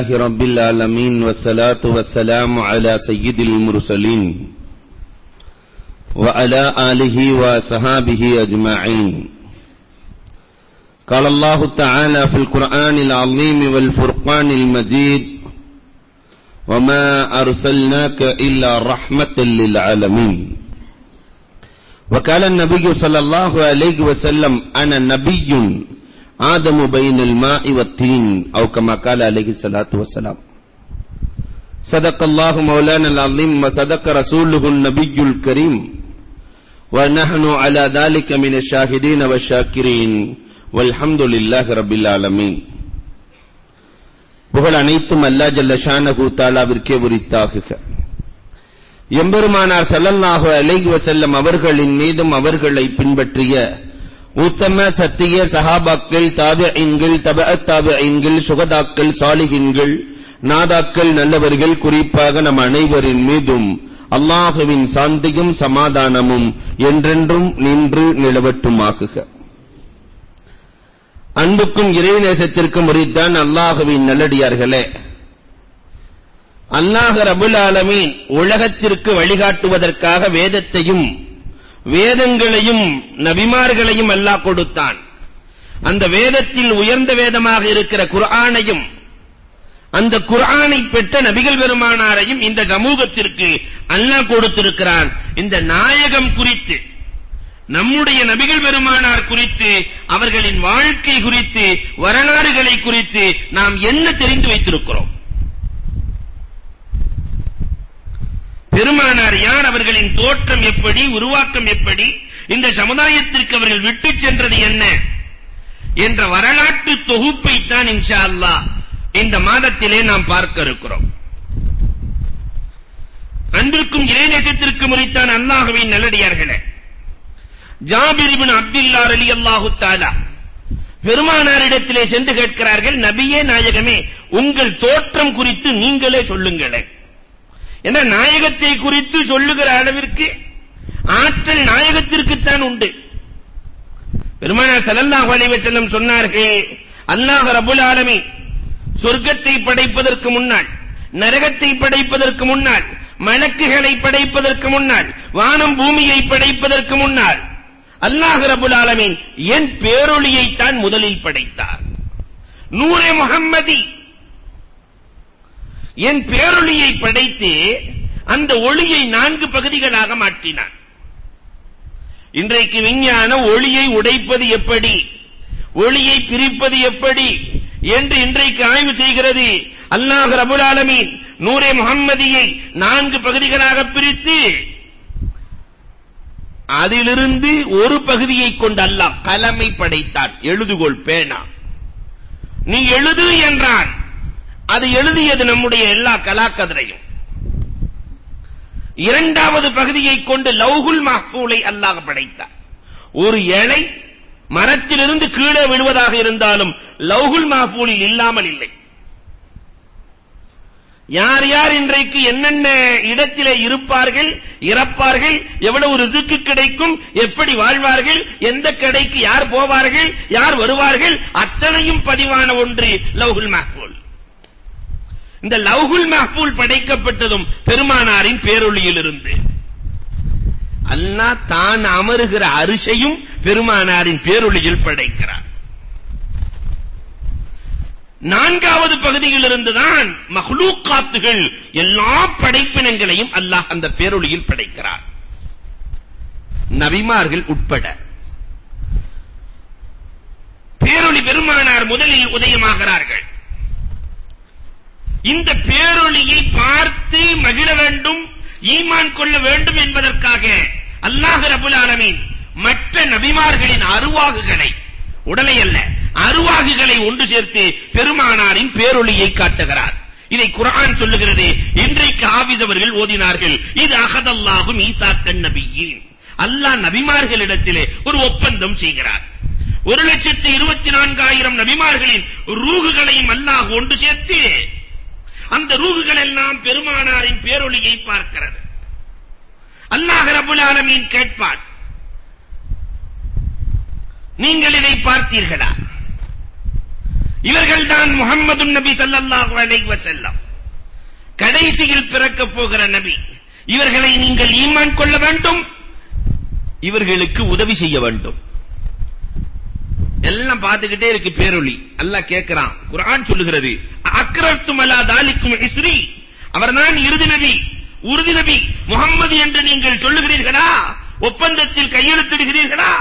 لله رب العالمين والصلاة والسلام على سيد المرسلين وعلى آله وصحابه أجمعين. قال الله تعالى في القرآن العظيم والفرقان المجيد وما أرسلناك إلا رحمة للعالمين. وقال النبي صلى الله عليه وسلم أنا نبي. آدم بين الماء والتين أو كما قال عليه الصلاة والسلام صدق الله مولانا العظيم وصدق رسوله النبي الكريم ونحن على ذلك من الشاهدين والشاكرين والحمد لله رب العالمين புகழ் அனைத்தும் அல்லா ஜல்ல ஷானஹு தாலாவிற்கே உரித்தாகுக எம்பெருமானார் ஸல்லல்லாஹு அலைஹி வஸல்லம் அவர்களின் மீதும் அவர்களை பின்பற்றிய உத்தம சத்திய சஹாபாக்கள் தாபிஈன்கள் தப தாபிஈன்கள் சுகதாக்கள் சாலிகின்கள் நாதாக்கள் நல்லவர்கள் குறிப்பாக நம் அனைவரின் மீதும் அல்லாஹுவின் சாந்தியும் சமாதானமும் என்றென்றும் நின்று நிலவட்டுமாகுக. அன்புக்கும் இறைநேசத்திற்கும் உரித்தான் அல்லாஹுவின் நல்லடியார்களே. அல்லாஹ் ரபுல் ஆலமீன் உலகத்திற்கு வழிகாட்டுவதற்காக வேதத்தையும் வேதங்களையும் நபிமார்களையும் அல்லாஹ் கொடுத்தான். அந்த வேதத்தில் உயர்ந்த வேதமாக இருக்கிற குர்ஆனையும் அந்த குர்ஆனை பெற்ற நபிகள் பெருமானாரையும் இந்த சமூகத்திற்கு அல்லாஹ் கொடுத்திருக்கிறான். இந்த நாயகம் குறித்து நம்முடைய நபிகள் பெருமானார் குறித்து அவர்களின் வாழ்க்கை குறித்து வரலாறுகளை குறித்து நாம் என்ன தெரிந்து வைத்திருக்கிறோம்? பெருமானார் யார்? அவர்களின் தோற்றம் எப்படி? உருவாக்கம் எப்படி? இந்த சமுதாயத்திற்கு அவர்கள் விட்டு சென்றது என்ன? என்ற வரலாற்று தொகுப்பை தான் இன்ஷா அல்லாஹ் இந்த மாதத்திலே நாம் பார்க்க இருக்கிறோம். அன்பிற்கும் இறைநேசத்திற்கு முறைத்தான் அல்லாஹுவின் நல்லடியார்களே ஜாபிர் இப்னு அப்துல்லா ரலியல்லாஹு தஆலா பெருமானாரிடத்திலே சென்று கேட்கிறார்கள் நபியே நாயகமே உங்கள் தோற்றம் குறித்து நீங்களே சொல்லுங்களேன். என்ற நாயகத்தை குறித்து சொல்லுகிற அளவிற்கு ஆற்றல் நாயகத்திற்குத்தான் உண்டு. பெருமானார் ஸல்லல்லாஹு அலைஹி வஸல்லம் சொன்னார்கள் அல்லாஹ் ரப்பல் ஆலமீன் சொர்க்கத்தை படைப்பதற்கு முன்னால் நரகத்தை படைப்பதற்கு முன்னால் மலக்குகளை படைப்பதற்கு முன்னால் வானம் பூமியை படைப்பதற்கு முன்னால். அல்லாஹ் ரப்பல் ஆலமீன் என் பேரொளியை தான் முதலில் படைத்தார். நூரே முஹம்மதி என் பேரொளியை படைத்து அந்த ஒளியை நான்கு பகுதிகளாக மாற்றினான். இன்றைக்கு விஞ்ஞானம் ஒளியை உடைப்பது எப்படி? ஒளியை பிரிப்பது எப்படி? என்று இன்றைக்கு ஆய்வு செய்கிறது அல்லாஹ் ரபுல் ஆலமீன். நூரே முஹம்மதியை நான்கு பகுதிகளாக பிரித்து அதிலிருந்து ஒரு பகுதியை கொண்டு அல்லாஹ் கலமை படைத்தான். எழுதுகோள் பேனா. நீ எழுது என்றான். அது எழுதியது நம்முடைய எல்லா கலாக்கதிரையும். இரண்டாவது பகுதியை கொண்டு லௌகுல் மஹ்ஃபூலை அல்லாஹ் படைத்தார். ஒரு இலை மரத்திலிருந்து கீழே விழுவதாக இருந்தாலும் லௌகுல் மஹ்ஃபூலில் இல்லாமல் இல்லை. யார் யார் இன்றைக்கு என்னென்ன இடத்திலே இருப்பார்கள் இறப்பார்கள் எவ்வளவு ரிசுக்கு கிடைக்கும் எப்படி வாழ்வார்கள் எந்த கடைக்கு யார் போவார்கள் யார் வருவார்கள் அத்தனையும் பதிவான ஒன்று லௌகுல் மஹ்ஃபூல். இந்த லவ்ஹுல் மஹ்பூல் படைக்கப்பட்டதும் பெருமானாரின் பேரொளியிலிருந்து. அல்லாஹ் தான் அமருகிற அரிசையும் பெருமானாரின் பேரொளியில் படைக்கிறார் நான்காவது பகுதியிலிருந்து தான் மஹ்லூக்காத்துகள் எல்லா படைப்பினங்களையும் அல்லாஹ் அந்த பேரொளியில் படைக்கிறார் நபிமார்கள் உட்பட. பேரொளி பெருமானார் முதலில் உதயமாகிறார்கள். இந்த பேரொளியை பார்த்து மகிழ வேண்டும் ஈமான் கொள்ள வேண்டும் என்பதற்காக அல்லாஹ் ரபுல் ஆலமீன் மற்ற நபிமார்களின் அருவாகுகளை உடலை அல்ல அருவாகுகளை ஒன்று சேர்த்து பெருமானாரின் பேரொளியை காட்டுகிறார். இதை குர்ஆன் சொல்லுகிறது இன்றைக்கு ஆபீஸ் அவர்கள் ஓதினார்கள் இது அகதல்லாஹு மீசாக்கன் நபியின். அல்லாஹ் நபிமார்களிடத்திலே ஒரு ஒப்பந்தம் செய்கிறார். ஒரு லட்சத்து இருபத்தி நான்காயிரம் நபிமார்களின் ரூகுகளையும் அல்லாஹ் ஒன்று சேர்த்து அந்த ரூகுகள் எல்லாம் பெருமானாரின் பேரொளியை பார்க்கிறது. அல்லாஹ் ரபுல் ஆலமீன் கேட்பான் நீங்கள் இதை பார்த்தீர்களா? இவர்கள்தான் முஹம்மது நபி ஸல்லல்லாஹு அலைஹி வஸல்லம். கடைசியில் பிறக்கப் போகிற நபி. இவர்களை நீங்கள் ஈமான் கொள்ள வேண்டும் இவர்களுக்கு உதவி செய்ய வேண்டும். எல்லாம் பார்த்துக்கிட்டே இருக்கு பேரொளி அல்லாஹ் கேட்கிறான் குர்ஆன் சொல்லுகிறது அக்ரர்த்தும் அலா தாலிக்கும் இஸ்ரி. அவர்தான் இறுதி நபி உறுதி நபி. முகம்மது என்று நீங்கள் சொல்லுகிறீர்களா? ஒப்பந்தத்தில் கையெழுத்திடுகிறீர்களா?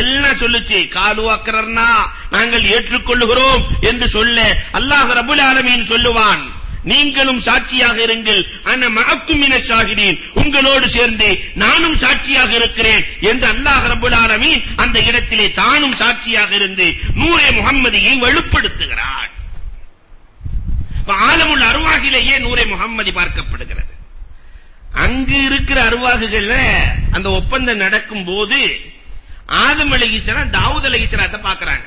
எல்லாம் சொல்லுச்சு. காலு அக்ரர்னா நாங்கள் ஏற்றுக்கொள்ளுகிறோம் என்று சொல்ல அல்லாஹ் ரபுல் ஆலமீன் சொல்லுவான். நீங்களும் சாட்சியாக இருங்கள். அன மகக்கும் மின சாகிறேன் உங்களோடு சேர்ந்து நானும் சாட்சியாக இருக்கிறேன் என்று அல்லாஹ் ரபுல் ஆலமீன் அந்த இடத்திலே தானும் சாட்சியாக இருந்து நூரே முகம்மதியை வலுப்படுத்துகிறான் ஆலமுல் அருவாகிலேயே நூரே முகம்மதி பார்க்கப்படுகிறது? அங்கு இருக்கிற அருவாகுகள்ல அந்த ஒப்பந்தம் நடக்கும் போது ஆதம் அலைஹிஸ்ஸலாம் தாவூத் அலைஹிஸ்ஸலாத்தை பார்க்கறாங்க.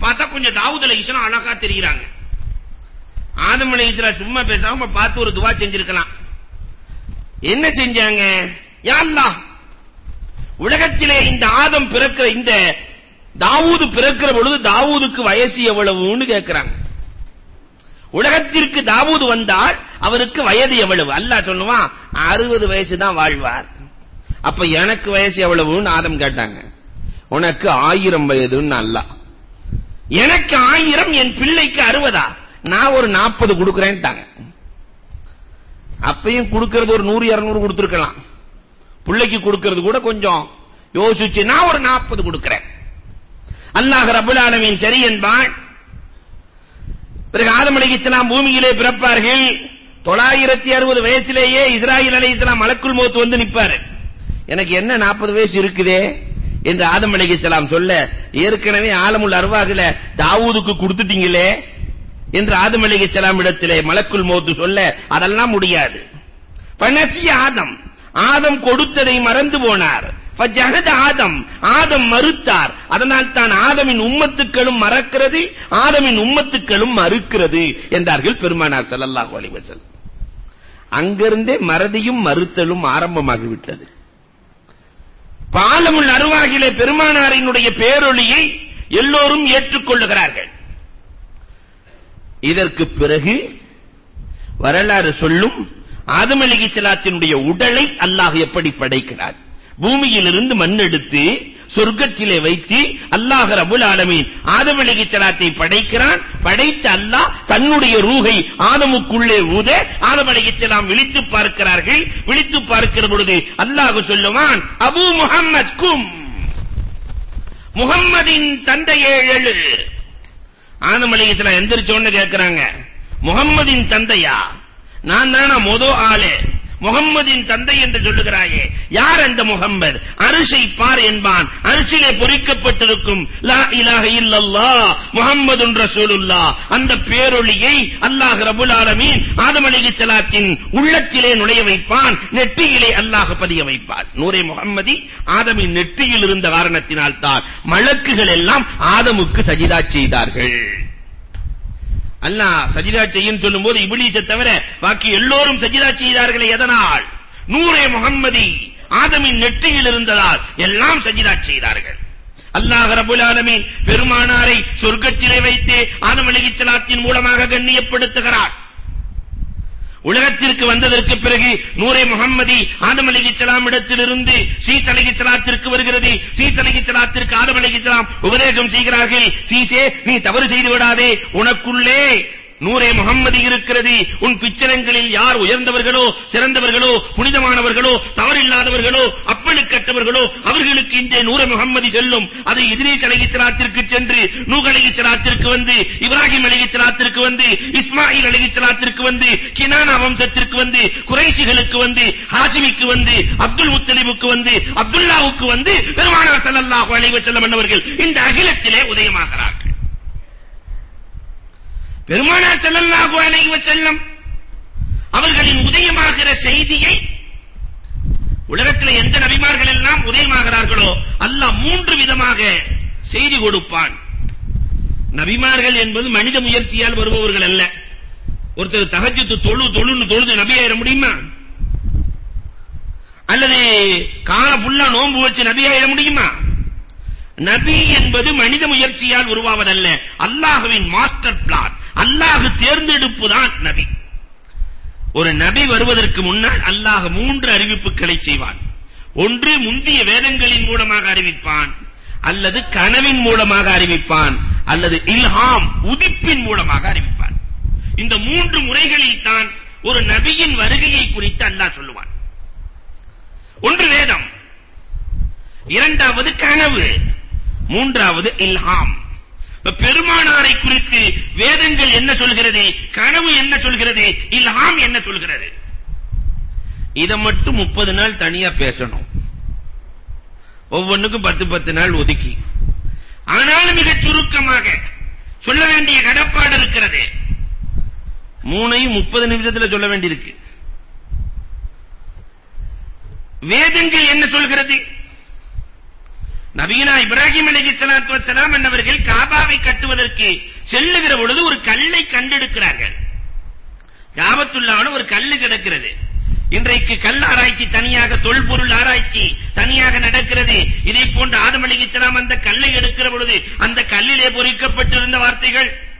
பார்த்தா கொஞ்சம் தாவூத் அலைஹிஸ்ஸலாம் அழகா தெரியுறாங்க. ஆதம் அலைஹிஸ்ஸலாம் சும்மா பேசாம பார்த்து ஒரு துவா செஞ்சிருக்கலாம். என்ன செஞ்சாங்க? யா அல்லாஹ் உலகத்திலே இந்த ஆதம் பிறக்கிற இந்த தாவூது பிறக்கிற பொழுது தாவூதுக்கு வயசு எவ்வளவுன்னு கேட்கிறாங்க உலகத்திற்கு தாவூது வந்தால் அவருக்கு வயது எவ்வளவு? அல்லாஹ் சொல்லுவான் 60 வயசு தான் வாழ்வார். அப்ப எனக்கு வயசு எவ்வளவுன்னு ஆதம் கேட்டாங்க. உனக்கு ஆயிரம் வயதுன்னு அல்லாஹ். எனக்கு ஆயிரம் என் பிள்ளைக்கு அறுபதா? நான் ஒரு நாற்பது கொடுக்கிறேன்ட்டாங்க. அப்பையும் கொடுக்கிறது ஒரு நூறு இருநூறு கொடுத்திருக்கலாம். பிள்ளைக்கு கொடுக்கிறது கூட கொஞ்சம் யோசிச்சு நான் ஒரு நாற்பது கொடுக்கிறேன். அல்லாஹ் ரபுல் ஆலமீன் சரி என்பான். பிறகு ஆதம் அலைஹிஸ்ஸலாம் பூமியிலே பிறப்பார்கள். தொள்ளாயிரத்தி அறுபது வயசிலேயே இஸ்ராயில் அலைஹிஸ்ஸலாம் மலக்குல் மௌத் வந்து நிப்பாரு எனக்கு என்ன நாற்பது வயசு இருக்குதே? என்று ஆதம் அலைஹிஸ்ஸலாம் சொல்ல ஏற்கனவே ஆலமுல் அர்வாகில தாவூதுக்கு கொடுத்துட்டீங்களே? என்று ஆதம் அலைஹிஸ்ஸலாம் இடத்திலே மலக்குல் மௌத் சொல்ல அதெல்லாம் முடியாது. பனசி ஆதம். ஆதம் கொடுத்ததை மறந்து போனார். ஃபஜஹத ஆதம். ஆதம் மறுத்தார். அதனால் தான் ஆதமின் உம்மத்துக்களும் மறக்கிறது ஆதமின் உம்மத்துக்களும் மறுக்கிறது என்றார்கள் பெருமானார் ஸல்லல்லாஹு அலைஹி வஸல்லம். அங்கிருந்தே மறதியும் மறுத்தலும் ஆரம்பமாகிவிட்டது. பாலமுள் அருவாகிலே பெருமானாரினுடைய பேரொளியை எல்லோரும் ஏற்றுக்கொள்ளுகிறார்கள். இதற்கு பிறகு வரலாறு சொல்லும் ஆதம் அலிகிச்சலாத்தினுடைய உடலை அல்லாஹ் எப்படி படைக்கிறார் பூமியிலிருந்து மண் எடுத்து சொர்க்கத்திலே வைத்து அல்லாஹ் ரபுல் ஆலமீன் ஆதம் அலைஹிஸ்ஸலாத்தை படைக்கிறான். படைத்த அல்லாஹ் தன்னுடைய ரூஹை ஆதமுக்குள்ளே ஊத ஆதம் அலைஹிஸ்ஸலாம் விழித்து பார்க்கிறார்கள். விழித்து பார்க்கிற பொழுது அல்லாஹ் சொல்லுவான் அபூ முஹம்மத் கும். முஹம்மதின் தந்தையே எழு ஆதம் அலைஹிஸ்ஸலாம் எந்திரிச்சோன்னு கேக்குறாங்க முஹம்மதின் தந்தையா? நான் தானா மொத ஆளு. முகம்மதின் தந்தை என்று சொல்லுகிறாயே. யார் அந்த முகம்மது? அரிசை பார் என்பான். அரிசிலே பொறிக்கப்பட்டிருக்கும் லா இலாஹ இல்லல்லாஹ் முஹம்மதுன் ரசூலுல்லாஹ். அந்த பேரொளியை அல்லாஹ் ரபுல் ஆலமீன் ஆதம் அலைஹிஸ்ஸலாத்தின் உள்ளத்திலே நுழைய வைப்பான். நெற்றியிலே அல்லாஹ் பதிய வைப்பான் நூரே முகம்மதி ஆதமின் நெற்றியில் இருந்த காரணத்தினால் தான் மலக்குகள் எல்லாம் ஆதமுக்கு சஜிதா செய்தார்கள். அல்லாஹ் சஜிதா செய்யும் சொல்லும்போது இப்லீஸை தவிர பாக்கி எல்லோரும் சஜிதா செய்தார்களே எதனால்? நூரே முகம்மதி ஆதமின் நெற்றியில் இருந்ததால் எல்லாம் சஜிதா செய்தார்கள். அல்லாஹ் ரபுல் ஆலமீன் பெருமானாரை சொர்க்கத்திலே வைத்து ஆதம் அலைஹிஸ்ஸலாத்தின் மூலமாக கண்ணியப்படுத்துகிறார். உலகத்திற்கு வந்ததற்கு பிறகு நூரே முகம்மதி ஆதம் அலிகிச்சலாம் இடத்திலிருந்து சீஸ் அலிகிச்சலாத்திற்கு வருகிறது. சீஸ் அலிகிச்சலாத்திற்கு ஆதம் அலிகிச்சலாம் உபதேசம் செய்கிறார்கள். சீசே நீ தவறு செய்து விடாதே. உனக்குள்ளே நூரே முகம்மதி இருக்கிறது. உன் பிச்சரங்களில் யார் உயர்ந்தவர்களோ சிறந்தவர்களோ புனிதமானவர்களோ தவறில்லாதவர்களோ அப்பழுக்கட்டவர்களோ அவர்களுக்கு இந்த நூறு முகம்மதி செல்லும். அது இத்ரீஸ் அலைஹிஸ்ஸலாத்திற்கு சென்று நூஹ் அலைஹிஸ்ஸலாத்திற்கு வந்து இப்ராஹிம் அலைஹிஸ்ஸலாத்திற்கு வந்து இஸ்மாயில் அலைஹிஸ்ஸலாத்திற்கு வந்து கினானா வம்சத்திற்கு வந்து குறைஷிகளுக்கு வந்து ஹாஷிமிக்கு வந்து அப்துல் முத்தலிபுக்கு வந்து அப்துல்லாவுக்கு வந்து பெருமானார் ஸல்லல்லாஹு அலைஹி வஸல்லம் என்பவர்கள் இந்த அகிலத்திலே உதயமாகிறார்கள். பெருமானார் ஸல்லல்லாஹு அலைஹி வஸல்லம் அவர்களின் உதயமாகிற செய்தியை உலகத்தில் எந்த நபிமார்கள் எல்லாம் உதயமாகிறார்களோ அல்லாஹ் மூன்று விதமாக செய்தி கொடுப்பான். நபிமார்கள் என்பது மனித முயற்சியால் வருபவர்கள் அல்ல. ஒருத்தர் தஹஜ்ஜுத் தொழு தொழுன்னு தொழுது நபி ஆயிட முடியுமா? அல்லது காலை ஃபுல்லா நோன்பு வச்சு நபி ஆயிட முடியுமா? நபி என்பது மனித முயற்சியால் உருவாவதல்ல. அல்லாஹ்வின் மாஸ்டர் பிளான் அல்லாஹ் தேர்ந்தெடுப்பு தான் நபி. ஒரு நபி வருவதற்கு முன்னால் அல்லாஹ் மூன்று அறிவிப்புகளை செய்வான். ஒன்று முந்திய வேதங்களின் மூலமாக அறிவிப்பான். அல்லது கனவின் மூலமாக அறிவிப்பான். அல்லது இல்ஹாம் உதிப்பின் மூலமாக அறிவிப்பான். இந்த மூன்று முறைகளில் தான் ஒரு நபியின் வருகையை குறித்து அல்லாஹ் சொல்லுவான். ஒன்று வேதம். இரண்டாவது கனவு. மூன்றாவது இல்ஹாம். பெருமானாரை குறித்து வேதங்கள் என்ன சொல்கிறது கனவு என்ன சொல்கிறது இல்ஹாம் என்ன சொல்கிறது? இத மட்டும் 30 நாள் தனியா பேசணும். ஒவ்வொன்றுக்கும் 10 10 நாள் ஒதுக்கி. ஆனாலும் மிக சுருக்கமாக சொல்ல வேண்டிய கடப்பாடு இருக்கிறது. மூணையும் 30 நிமிஷத்துல சொல்ல வேண்டியிருக்கு. வேதங்கள் என்ன சொல்கிறது? நபீனா இப்ராஹிம் அலைஹிஸ்ஸலாத்து வஸ்ஸலாம் என்பவர்கள் காபாவை கட்டுவதற்கு செல்லுகிற பொழுது ஒரு கல்லை கண்டெடுக்கிறார்கள். காபத்துல்லாஹ்னு ஒரு கல்லு கிடக்கிறது. இன்றைக்கு கல் ஆராய்ச்சி தனியாக தொல்பொருள் ஆராய்ச்சி தனியாக நடக்கிறது. இதை போன்ற ஆதம் அலைஹிஸ்ஸலாம் அந்த கல்லை எடுக்கிற பொழுது அந்த கல்லிலே பொறிக்கப்பட்டிருந்த வார்த்தைகள்.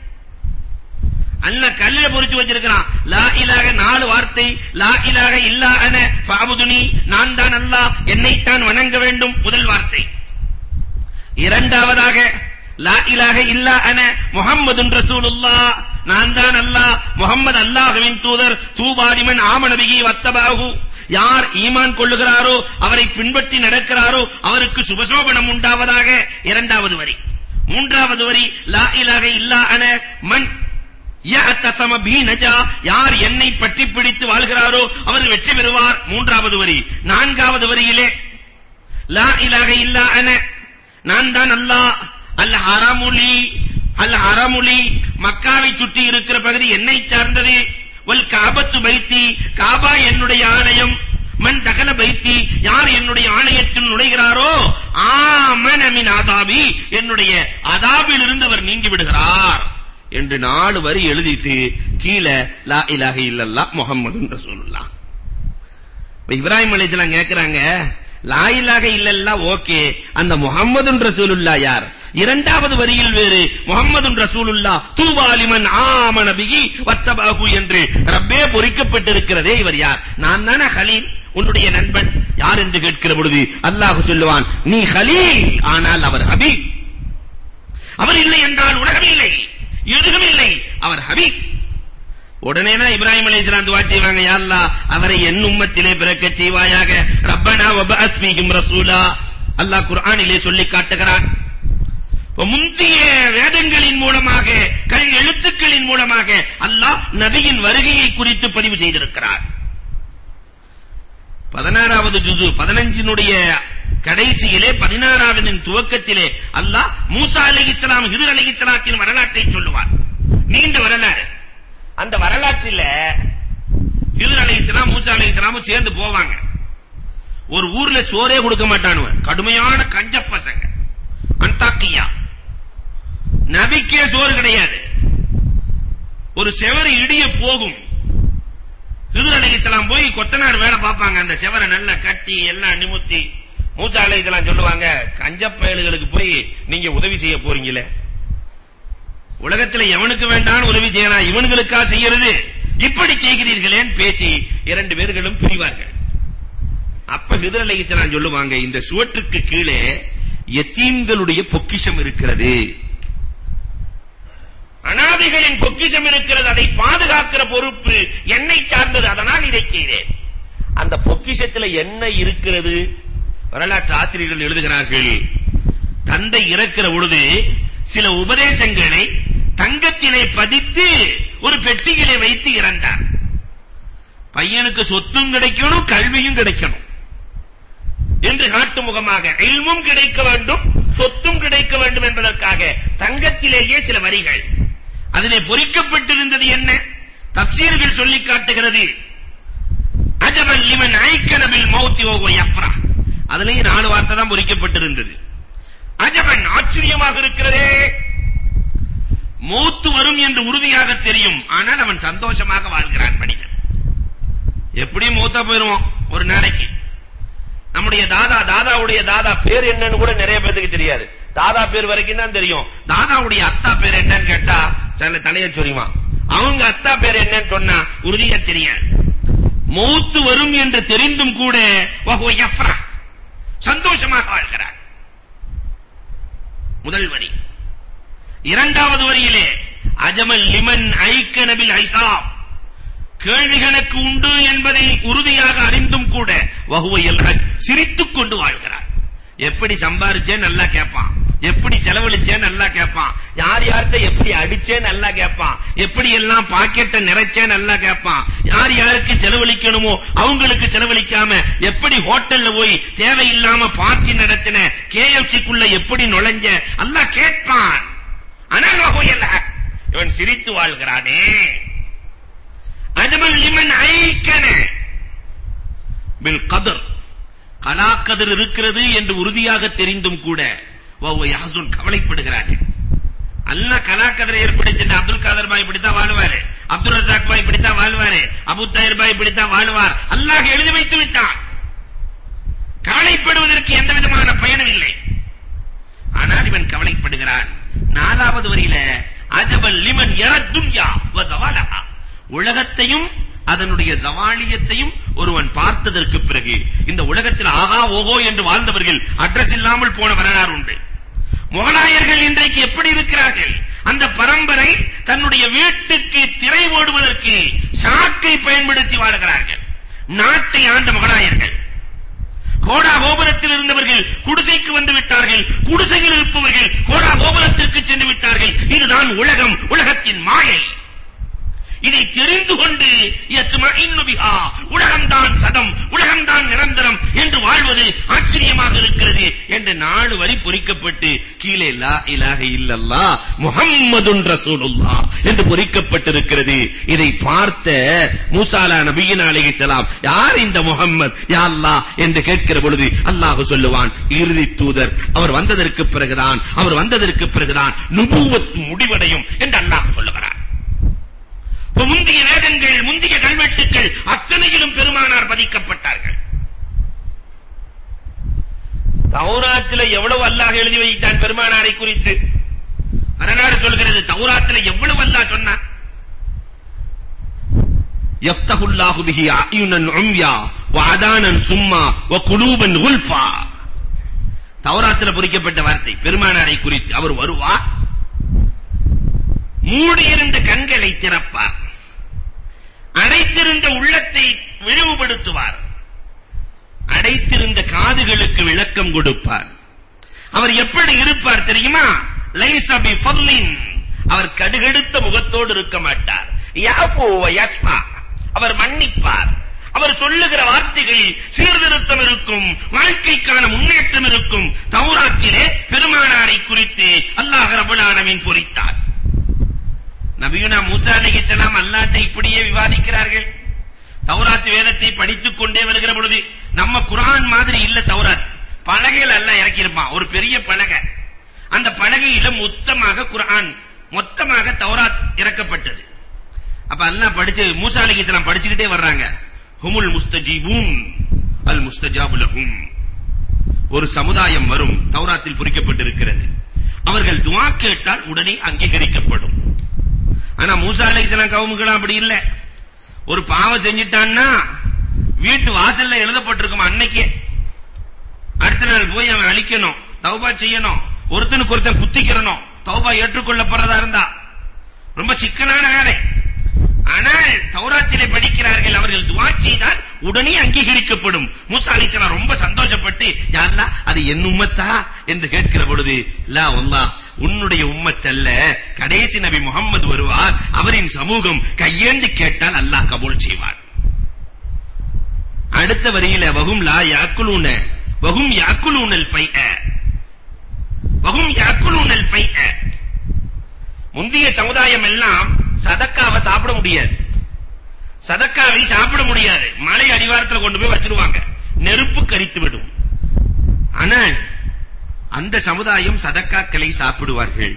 அல்ல கல்லில பொறிச்சு வச்சிருக்கிறான். லா இலாக நாலு வார்த்தை. லா இலாக இல்லா அன ஃபஅபுதுனி. நான் தான் அல்லாஹ். என்னைத்தான் வணங்க வேண்டும். முதல் வார்த்தை. இரண்டாவதாக லா இலாக இல்லா அன முஹம்மதுன் ரசூலுல்லா நான் தான் அல்லாஹ். முஹம்மது அல்லாஹ்வின் தூதர். தூபாரிமன் ஆமனபிகி வத்தபாகு யார் ஈமான் கொள்ளுகிறாரோ அவரை பின்பற்றி நடக்கிறாரோ அவருக்கு சுபசோபனம் உண்டாவதாக இரண்டாவது வரி. மூன்றாவது வரி லா இலாக இல்லா அன மன் யஅத்தசம பி நஜா யார் என்னை பற்றி பிடித்து வாழ்கிறாரோ அவர் வெற்றி பெறுவார். மூன்றாவது வரி. நான்காவது வரியிலே லா இலாக இல்லா அன நான் தான் அல்லாஹ் அல் ஹரமுலி. அல் ஹரமுலி. மக்காவை சுற்றி இருக்கிற பகுதி என்னை சார்ந்தது. வல் காபத்து பைத்தி. காபா என்னுடைய ஆலயம். மன் தகல பைத்தி. யார் என்னுடைய ஆலயத்தில் நுழைகிறாரோ? ஆமன ஆதாபி. என்னுடைய அதாபில் இருந்து அவர் நீங்கி விடுகிறார் என்று நாலு வரி எழுதிட்டு கீழே லா இலாஹ இல்லல்லா முஹம்மதுன் ரசூலுல்லாஹ். இப்ப இப்ராஹிம் அலைஹிஸ்ஸலாம் கேக்குறாங்க லாயிலாக இல்லல்லா ஓகே. அந்த முகம்மதுன் ரசூலுல்லா யார்? இரண்டாவது வரியில் வேறு முகம்மதுன் ரசூலுல்லா தூபாலிமன் ஆமன பிகி வத்தபாகு என்று ரப்பே பொறிக்கப்பட்டிருக்கிறதே இவர் யார்? நான் தானே ஹலீல் உன்னுடைய நண்பன். யார் என்று கேட்கிற பொழுது அல்லாஹ் சொல்லுவான் நீ ஹலீல் ஆனால் அவர் ஹபீப். அவர் இல்லை என்றால் உலகம் இல்லை எதுவும் இல்லை அவர் ஹபீப். உடனே தான் இப்ராஹிம் அலைஹிஸ்ஸலாம் துஆ செய்வாங்க யா அல்லாஹ் அவரை என் உம்மத்திலே பிறக்க செய்வாயாக. ரப்பனா வபஅத் ஃபீஹிம் ரசூலா. அல்லாஹ் குர்ஆனிலே சொல்லி காட்டுகிறான். முந்திய வேதங்களின் மூலமாக கல் எழுத்துக்களின் மூலமாக அல்லாஹ் நபியின் வருகையை குறித்து பதிவு செய்திருக்கிறார். பதினாறாவது ஜுசு பதினஞ்சினுடைய கடைசியிலே பதினாறாவதின் துவக்கத்திலே அல்லாஹ் மூசா அலைஹிஸ்ஸலாம் ஹிதர் அலைஹிஸ்ஸலாத்தின் வரலாற்றை சொல்லுவார். நீண்ட வரலாறு. அந்த வரலாற்றில ஹிதர் அலைஹிஸ்ஸலாம் மூசா அலைஹிஸ்ஸலாமும் சேர்ந்து போவாங்க. ஒரு ஊர்ல சோறே கொடுக்க மாட்டானுவ. கடுமையான கஞ்ச பசங்க. அந்தாக்கியா நபிக்கே சோறு கிடையாது. ஒரு செவரு இடிய போகும். ஹிதர் அலைஹிஸ்ஸலாம் போய் கொத்தனார் வேலை பார்ப்பாங்க. அந்த செவரை நல்லா கட்டி எல்லாம் நிமுத்தி மூசா அலைஹிஸ்ஸலாம் சொல்லுவாங்க கஞ்சப்பயனுகளுக்கு போய் நீங்க உதவி செய்ய போறீங்களே. உலகத்துல எவனுக்கு வேண்டாம் உதவி செய்யலாம் இவனுங்களுக்கா செய்யறது? இப்படி செய்கிறீர்களேன் பேசி இரண்டு பேர்களும் பிரிவார்கள். அப்ப ஹிதர் சொல்லுவாங்க இந்த சுவற்றுக்கு கீழே எத்தீம்களுடைய பொக்கிஷம் இருக்கிறது. அனாதைகளின் பொக்கிஷம் இருக்கிறது அதை பாதுகாக்கிற பொறுப்பு என்னை சார்ந்தது அதனால் இதை செய்தேன். அந்த பொக்கிஷத்துல என்ன இருக்கிறது? வரலாற்று ஆசிரியர்கள் எழுதுகிறார்கள் தந்தை இறக்கிற பொழுது சில உபதேசங்களை தங்கத்திலே பதித்து ஒரு பெட்டியிலே வைத்து இறந்தார். பையனுக்கு சொத்தும் கிடைக்கணும் கல்வியும் கிடைக்கணும். என்று காட்டு முகமாக இல்மும் கிடைக்க வேண்டும் சொத்தும் கிடைக்க வேண்டும் என்பதற்காக தங்கத்திலேயே சில வரிகள். அதிலே பொறிக்கப்பட்டிருந்தது என்ன? தப்சீர்கள் சொல்லி காட்டுகிறது. அஜபல் லிமன் ஐக்கன மௌத்தி ஓ யஃப்ரா. அதிலேயே நாலு வார்த்தை தான் பொறிக்கப்பட்டிருந்தது. அஜபன் ஆச்சரியமாக இருக்கிறதே. மௌத்து வரும் என்று உறுதியாக தெரியும். ஆனால் அவன் சந்தோஷமாக வாழ்கிறான் மனிதன். எப்படியும் மௌத்தா போயிருவோம் ஒரு நாளைக்கு. நம்முடைய தாதா தாதாவுடைய தாதா பேர் என்னன்னு கூட நிறைய பேருக்கு தெரியாது. தாதா பேர் வரைக்கும் தான் தெரியும். தாதாவுடைய அத்தா பேர் என்னன்னு கேட்டா சில தலைய சொரியுமா அவங்க அத்தா பேர் என்னன்னு சொன்னா உறுதியா தெரியாது. மௌத்து வரும் என்று தெரிந்தும் கூட சந்தோஷமாக வாழ்கிறார். முதல் வரி. இரண்டாவது வரியிலே அஜமல் லிமன் ஐக்கனபில் ஐசாப். கேள்வி கணக்கு உண்டு என்பதை உறுதியாக அறிந்தும் கூட வஹுவ சிரித்துக் கொண்டு வாழ்கிறார். எப்படி சம்பாரிச்சேன் நல்லா கேட்பான் எப்படி செலவழிச்சே நல்லா கேட்பான் யார் யார்கிட்ட எப்படி அடிச்சே நல்லா கேட்பான் எப்படி எல்லாம் பாக்கெட்டை நிறைச்சே நல்லா கேட்பான் யார் யாருக்கு செலவழிக்கணுமோ அவங்களுக்கு செலவழிக்காம எப்படி ஹோட்டல்ல போய் தேவையில்லாம பார்ட்டி நடத்தின கேஎஃப்சிக்குள்ள எப்படி நுழைஞ்ச அல்லாஹ் கேட்பான். ஆனால் வகையல்ல இவன் சிரித்து வாழ்கிறானே. அஜமல் லிமன் ஐக்கன. பில் கதர். கலாக்கதிர் இருக்கிறது என்று உறுதியாக தெரிந்தும் கூட வஹுவ யஹ்சுன் கவலைப்படுகிறானே. அல்ல கலாக்கதிரை ஏற்படுத்தி அப்துல் காதர் பாய் இப்படித்தான் வாழ்வாரு. அப்துல் ரசாக் பாய் இப்படித்தான் வாழ்வாரு. அபு தாயிர் பாய் இப்படித்தான் வாழ்வார். அல்லாஹ் எழுதி வைத்து விட்டான். கவலைப்படுவதற்கு எந்த விதமான பயனும் இல்லை. ஆனால் இவன் கவலைப்படுகிறான். நாலாவது வரியில அஜபல் லிமன் யரத் துன்யா வ ஜவாலஹா. உலகத்தையும் அதனுடைய ஜவாலியத்தையும் ஒருவன் பார்த்ததற்கு பிறகு இந்த உலகத்தில் ஆகா ஓஹோ என்று வாழ்ந்தவர்கள் அட்ரஸ் இல்லாமல் போன வரலாறு உண்டு. முகலாயர்கள் இன்றைக்கு எப்படி இருக்கிறார்கள்? அந்த பரம்பரை தன்னுடைய வீட்டுக்கு திரை ஓடுவதற்கு சாக்கை பயன்படுத்தி வாழ்கிறார்கள். நாட்டை ஆண்ட முகலாயர்கள். கோடா கோபுரத்தில் இருந்தவர்கள் குடிசைக்கு வந்து விட்டார்கள் குடிசையில் இருப்பவர்கள் கோடா கோபுரத்திற்கு சென்று விட்டார்கள். இதுதான் உலகம் உலகத்தின் மாயை. இதை தெரிந்து கொண்டு யத்மஇன்னு பிஹா உலகம்தான் சதம் உலகம்தான் நிரந்தரம் என்று வாழ்வது ஆச்சரியமாக இருக்கிறது என்று நாலு வரி பொறிக்கப்பட்டு கீழே லா இலாஹ இல்லல்லா முஹம்மதுன் ரசூலுல்லா என்று பொறிக்கப்பட்டிருக்கிறது. இதை பார்த்த மூசாலா நபியின் அலைஹிஸ்ஸலாம் யார் இந்த முஹம்மத்? யா அல்லாஹ் என்று கேட்கிற பொழுது அல்லாஹ் சொல்லுவான் இறுதி தூதர் அவர் வந்ததற்கு பிறகுதான் அவர் வந்ததற்கு பிறகுதான் நுபுவத் முடிவடையும் என்று அல்லாஹ் சொல்லுகிறார் முந்திய வேதங்கள் முந்திய கல்வெட்டுக்கள் அத்தனையிலும் பெருமானார் பதிக்கப்பட்டார்கள். தௌராத்தில் எவ்வளவு அல்லாஹ் எழுதி வைத்தான் பெருமானாரை குறித்து? வரலாறு சொல்கிறது தௌராத்தில் எவ்வளவு அல்லாஹ் சொன்னான்? யஃப்தஹுல்லாஹு பிஹி அயுனன் உம்யா வஅதானன் சும்மா வகுலூபன் குல்ஃபா தௌராத்தில் பொறிக்கப்பட்ட வார்த்தை பெருமானாரை குறித்து. அவர் வருவார் மூடியிருந்த கண்களை திறப்பார். அடைத்திருந்த உள்ளத்தை விரிவுபடுத்துவார். அடைத்திருந்த காதுகளுக்கு விளக்கம் கொடுப்பார். அவர் எப்படி இருப்பார் தெரியுமா? லைசா பி ஃபர்லின் அவர் கடுகெடுத்த முகத்தோடு இருக்க மாட்டார். யாஃபு வ யஸ்மா அவர் மன்னிப்பார். அவர் சொல்லுகிற வார்த்தைகளில் சீர்திருத்தம் இருக்கும் வாழ்க்கைக்கான முன்னேற்றம் இருக்கும். தௌராத்திலே பெருமானாரை குறித்து அல்லாஹ் ரபுல் ஆலமீன் பொறித்தார். நபியுனா மூசா அலைஹிஸ்ஸலாம் அல்லாட்டை இப்படியே விவாதிக்கிறார்கள். தௌராத் வேதத்தை படித்துக் கொண்டே வருகிற பொழுது நம்ம குர்ஆன் மாதிரி இல்ல தௌராத். பலகையில் அல்ல இறக்கியிருப்பான் ஒரு பெரிய பலகை. அந்த பலகையில மொத்தமாக குர்ஆன் மொத்தமாக தௌராத் இறக்கப்பட்டது. அப்ப அல்லாஹ் படிச்சு மூசா அலைஹிஸ்ஸலாம் படிச்சுக்கிட்டே வர்றாங்க. ஹுமுல் முஸ்தஜீபூன் அல் முஸ்தஜாபு லஹும். ஒரு சமுதாயம் வரும் தௌராத்தில் பொறிக்கப்பட்டிருக்கிறது. அவர்கள் துஆ கேட்டால் உடனே அங்கீகரிக்கப்படும். ஆனா மூசா அலைஹிஸ்ஸலாம் கவுமுகள் அப்படி இல்ல. ஒரு பாவம் செஞ்சிட்டான்னா வீட்டு வாசல்ல எழுதப்பட்டிருக்கும்? அன்னைக்கே. அடுத்த நாள் போய் அவன் அழிக்கணும் தௌபா செய்யணும் ஒருத்தனுக்கு ஒருத்தன் குத்திக்கிறணும் தௌபா ஏற்றுக்கொள்ளப்படுறதா இருந்தா. ரொம்ப சிக்கனான வேலை. ஆனால் தௌராத்திலே படிக்கிறார்கள் அவர்கள் துவா செய்தால் உடனே அங்கீகரிக்கப்படும். மூசா அலைஹிஸ்ஸலாம் ரொம்ப சந்தோஷப்பட்டு யாருலா அது என் உம்மத்தா? என்று கேட்கிற பொழுது லா அல்லாஹ் உன்னுடைய உம்மத் அல்ல கடைசி நபி முகம்மது வருவார். அவரின் சமூகம் கையேந்தி கேட்டால் அல்லாஹ் கபூல் செய்வார். அடுத்த வரியில வஹும் லா யாக்குலூன வஹும் யாக்குலூனல் ஃபைஅ வகும் யாக்குலூனல் ஃபைஅ. முந்திய சமுதாயம் எல்லாம் சதக்காவை சாப்பிட முடியாது. சதக்காவை சாப்பிட முடியாது. மலை அடிவாரத்துல கொண்டு போய் வச்சிருவாங்க. நெருப்பு கரித்து விடும். ஆனால் அந்த சமுதாயம் சதக்காக்களை சாப்பிடுவார்கள்.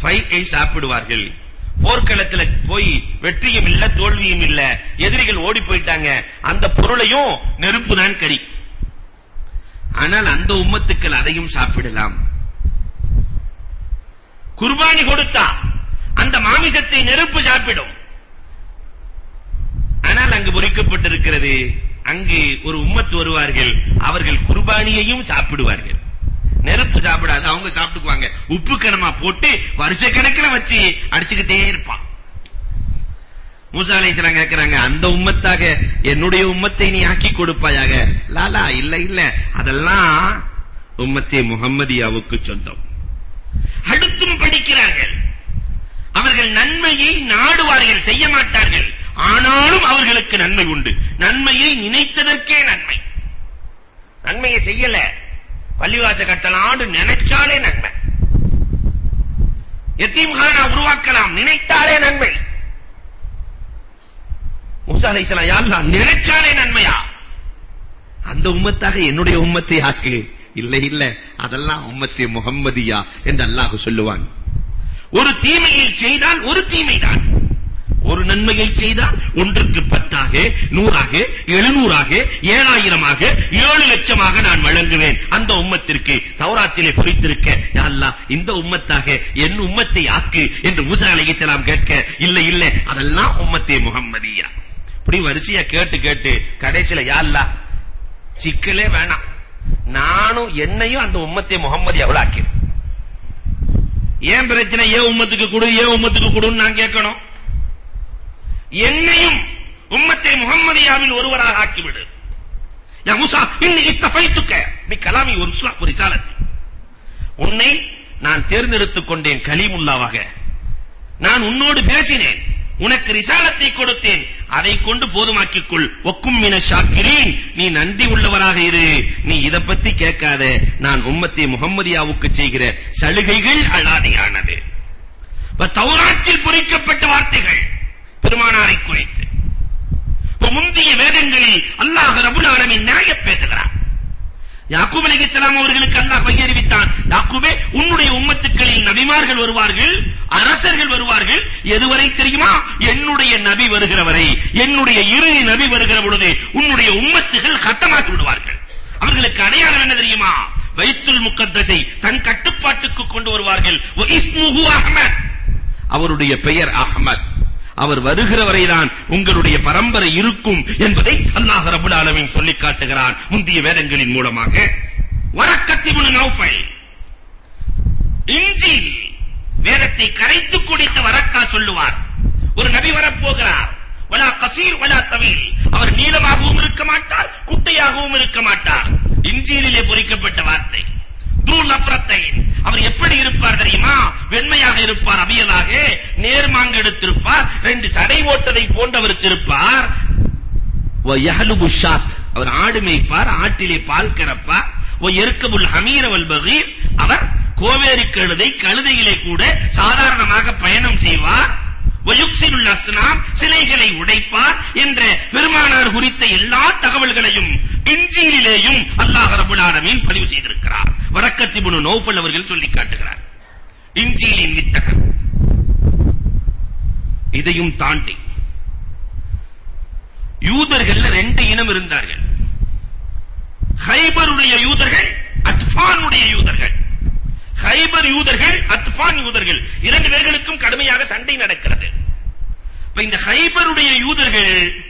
ஃபைகை சாப்பிடுவார்கள். போர்க்களத்துல போய் வெற்றியும் இல்ல தோல்வியும் இல்ல எதிரிகள் ஓடி போயிட்டாங்க. அந்த பொருளையும் நெருப்பு தான் கரி ஆனால் அந்த உம்மத்துக்கள் அதையும் சாப்பிடலாம். குர்பானி கொடுத்தா அந்த மாமிசத்தை நெருப்பு சாப்பிடும். ஆனால் அங்கு பொறிக்கப்பட்டிருக்கிறது அங்கு ஒரு உம்மத் வருவார்கள் அவர்கள் குர்பானியையும் சாப்பிடுவார்கள். நெருப்பு சாப்பிடாது அவங்க சாப்பிட்டுக்குவாங்க. உப்பு கணமா போட்டு வருஷ கணக்கில் வச்சு அடிச்சுக்கிட்டே இருப்பான். மூசா அலைஹிஸ்ஸலாம் கேக்குறாங்க அந்த உம்மத்தாக என்னுடைய உம்மத்தை நீ ஆக்கி கொடுப்பாயாக? லாலா இல்ல இல்ல. அதெல்லாம் உம்மத்தே முகம்மதியாவுக்கு சொந்தம். அடுத்தும் படிக்கிறார்கள். அவர்கள் நன்மையை நாடுவார்கள் செய்ய மாட்டார்கள். ஆனாலும் அவர்களுக்கு நன்மை உண்டு. நன்மையை நினைத்ததற்கே நன்மை. நன்மையை செய்யல. பள்ளிவாச கட்டலாம்னு நினைச்சாலே நன்மை. எத்தீம்கானா உருவாக்கலாம் நினைத்தாலே நன்மை. மூசா அலைஹிஸ்ஸலாம் யா அல்லாஹ் நினைச்சாலே நன்மையா? அந்த உம்மத்தாக என்னுடைய உம்மத்தை ஆக்கு. இல்லை இல்ல அதெல்லாம் உம்மத்தே முகம்மதியா என்று அல்லாஹ் சொல்லுவான். ஒரு தீமையை செய்தால் ஒரு தீமைதான். ஒரு நன்மையை செய்தால் ஒன்றுக்கு பத்தாக நூறாக எழுநூறாக ஏழாயிரமாக ஏழு லட்சமாக நான் வழங்குவேன். அந்த உம்மத்திற்கு தௌராத்திலே குறித்திருக்க யா அல்லாஹ் இந்த உம்மத்தாக என் உம்மத்தை ஆக்கு என்று மூசா அலைஹிஸ்ஸலாம் கேட்க இல்லை இல்ல அதெல்லாம் உம்மத்தே முகம்மதியா இப்படி வரிசையா கேட்டு கேட்டு கடைசியில யா அல்லாஹ் சிக்கலே வேணாம். நானும் என்னையும் அந்த உம்மத்தை முகம்மதி ஆக்கிறேன் ஏன் பிரச்சனை? ஏன் உம்மத்துக்கு கொடு ஏன் உம்மத்துக்கு கொடுன்னு நான் கேட்கணும். என்னையும் உம்மத்தை முகம்மதியாவில் ஒருவராக ஆக்கிவிடு. யா மூசா இன்னி இஸ்தஃபைத்துக்க. பி கலாமி ஒரு ஒரு ரிசாலத்தி உன்னை நான் தேர்ந்தெடுத்துக் கொண்டேன் கலீமுல்லாவாக. நான் உன்னோடு பேசினேன். உனக்கு ரிசாலத்தை கொடுத்தேன். அதை கொண்டு போதுமாக்கிக் கொள் ஒக்கும் மின ஷாக்கிரீன். நீ நன்றி உள்ளவராக இரு. நீ இத பத்தி கேட்காத. நான் உம்மத்தை முகம்மதியாவுக்கு செய்கிற சலுகைகள் அலாதியானது. தௌராத்தில் பொறிக்கப்பட்ட வார்த்தைகள். பெருமானாரை குறித்து. முந்திய வேதங்களில் அல்லாஹ் ரபுல் ஆலமீன் நியாய பேசுகிறார். யாக்கூப் அலைஹிஸ்ஸலாம் அவர்களுக்கு அல்லாஹ் வகையறிவித்தான் யாக்கூபே உன்னுடைய உம்மத்துக்களில் நபிமார்கள் வருவார்கள் அரசர்கள் வருவார்கள். எதுவரை தெரியுமா? என்னுடைய நபி வருகிற வரை என்னுடைய இறுதி நபி வருகிற பொழுது உன்னுடைய உம்மத்துகள் கட்டமாக்கி விடுவார்கள். அவர்களுக்கு அடையாளம் என்ன தெரியுமா? வைத்துல் முக்கத்தஸை தன் கட்டுப்பாட்டுக்கு கொண்டு வருவார்கள். இஸ்முஹு அஹ்மத். அவருடைய பெயர் அஹ்மத். அவர் வருகிற வரைதான் உங்களுடைய பரம்பரை இருக்கும் என்பதை அல்லாஹ் ரப்பல் ஆலமீன் சொல்லி காட்டுகிறான் முந்திய வேதங்களின் மூலமாக. வரக்கத்திபுன் நௌஃபல். இஞ்சில் வேதத்தை கரைத்து குடித்த வரக்கா சொல்லுவார். ஒரு நபி வரப்போகிறார். வலா கசீர் வலா தவீல். அவர் நீளமாகவும் இருக்க மாட்டார் குட்டையாகவும் இருக்க மாட்டார். இஞ்சியிலே பொறிக்கப்பட்ட வார்த்தை. தூள் அஃப்ரத்தைன் அவர் எப்படி இருப்பார் தெரியுமா? வெண்மையாக இருப்பார் அபியலாக நேர்மாங்க எடுத்திருப்பார் ரெண்டு சடை ஓட்டதை போன்றவருக்கு இருப்பார். வயஹலுபு ஷாத் அவர் ஆடு மேய்ப்பார் ஆட்டிலே பால் கறப்பார். எருக்கபுல் ஹமீர வல் பகீர் அவர் கோவேரி கழுதை கழுதையிலே கூட சாதாரணமாக பயணம் செய்வார். வயுக்சிலுல் அஸ்னாம் சிலைகளை உடைப்பார் என்ற பெருமானார் குறித்த எல்லா தகவல்களையும் இன்ஜீலிலேயும் அல்லாஹ் ரப்பல் ஆலமீன் பதிவு செய்திருக்கிறார். வரக்கத் இப்னு நௌஃபல் அவர்கள் சொல்லி காட்டுகிறார். இன்ஜீலின் வித்தகர் இதையும் தாண்டி யூதர்கள்ல ரெண்டு இனம் இருந்தார்கள். ஹைபருடைய யூதர்கள் அத்ஃபானுடைய யூதர்கள். ஹைபர் யூதர்கள் அத்ஃபான் யூதர்கள். இரண்டு பேர்களுக்கும் கடுமையாக சண்டை நடக்கிறது. இப்ப இந்த ஹைபருடைய யூதர்கள்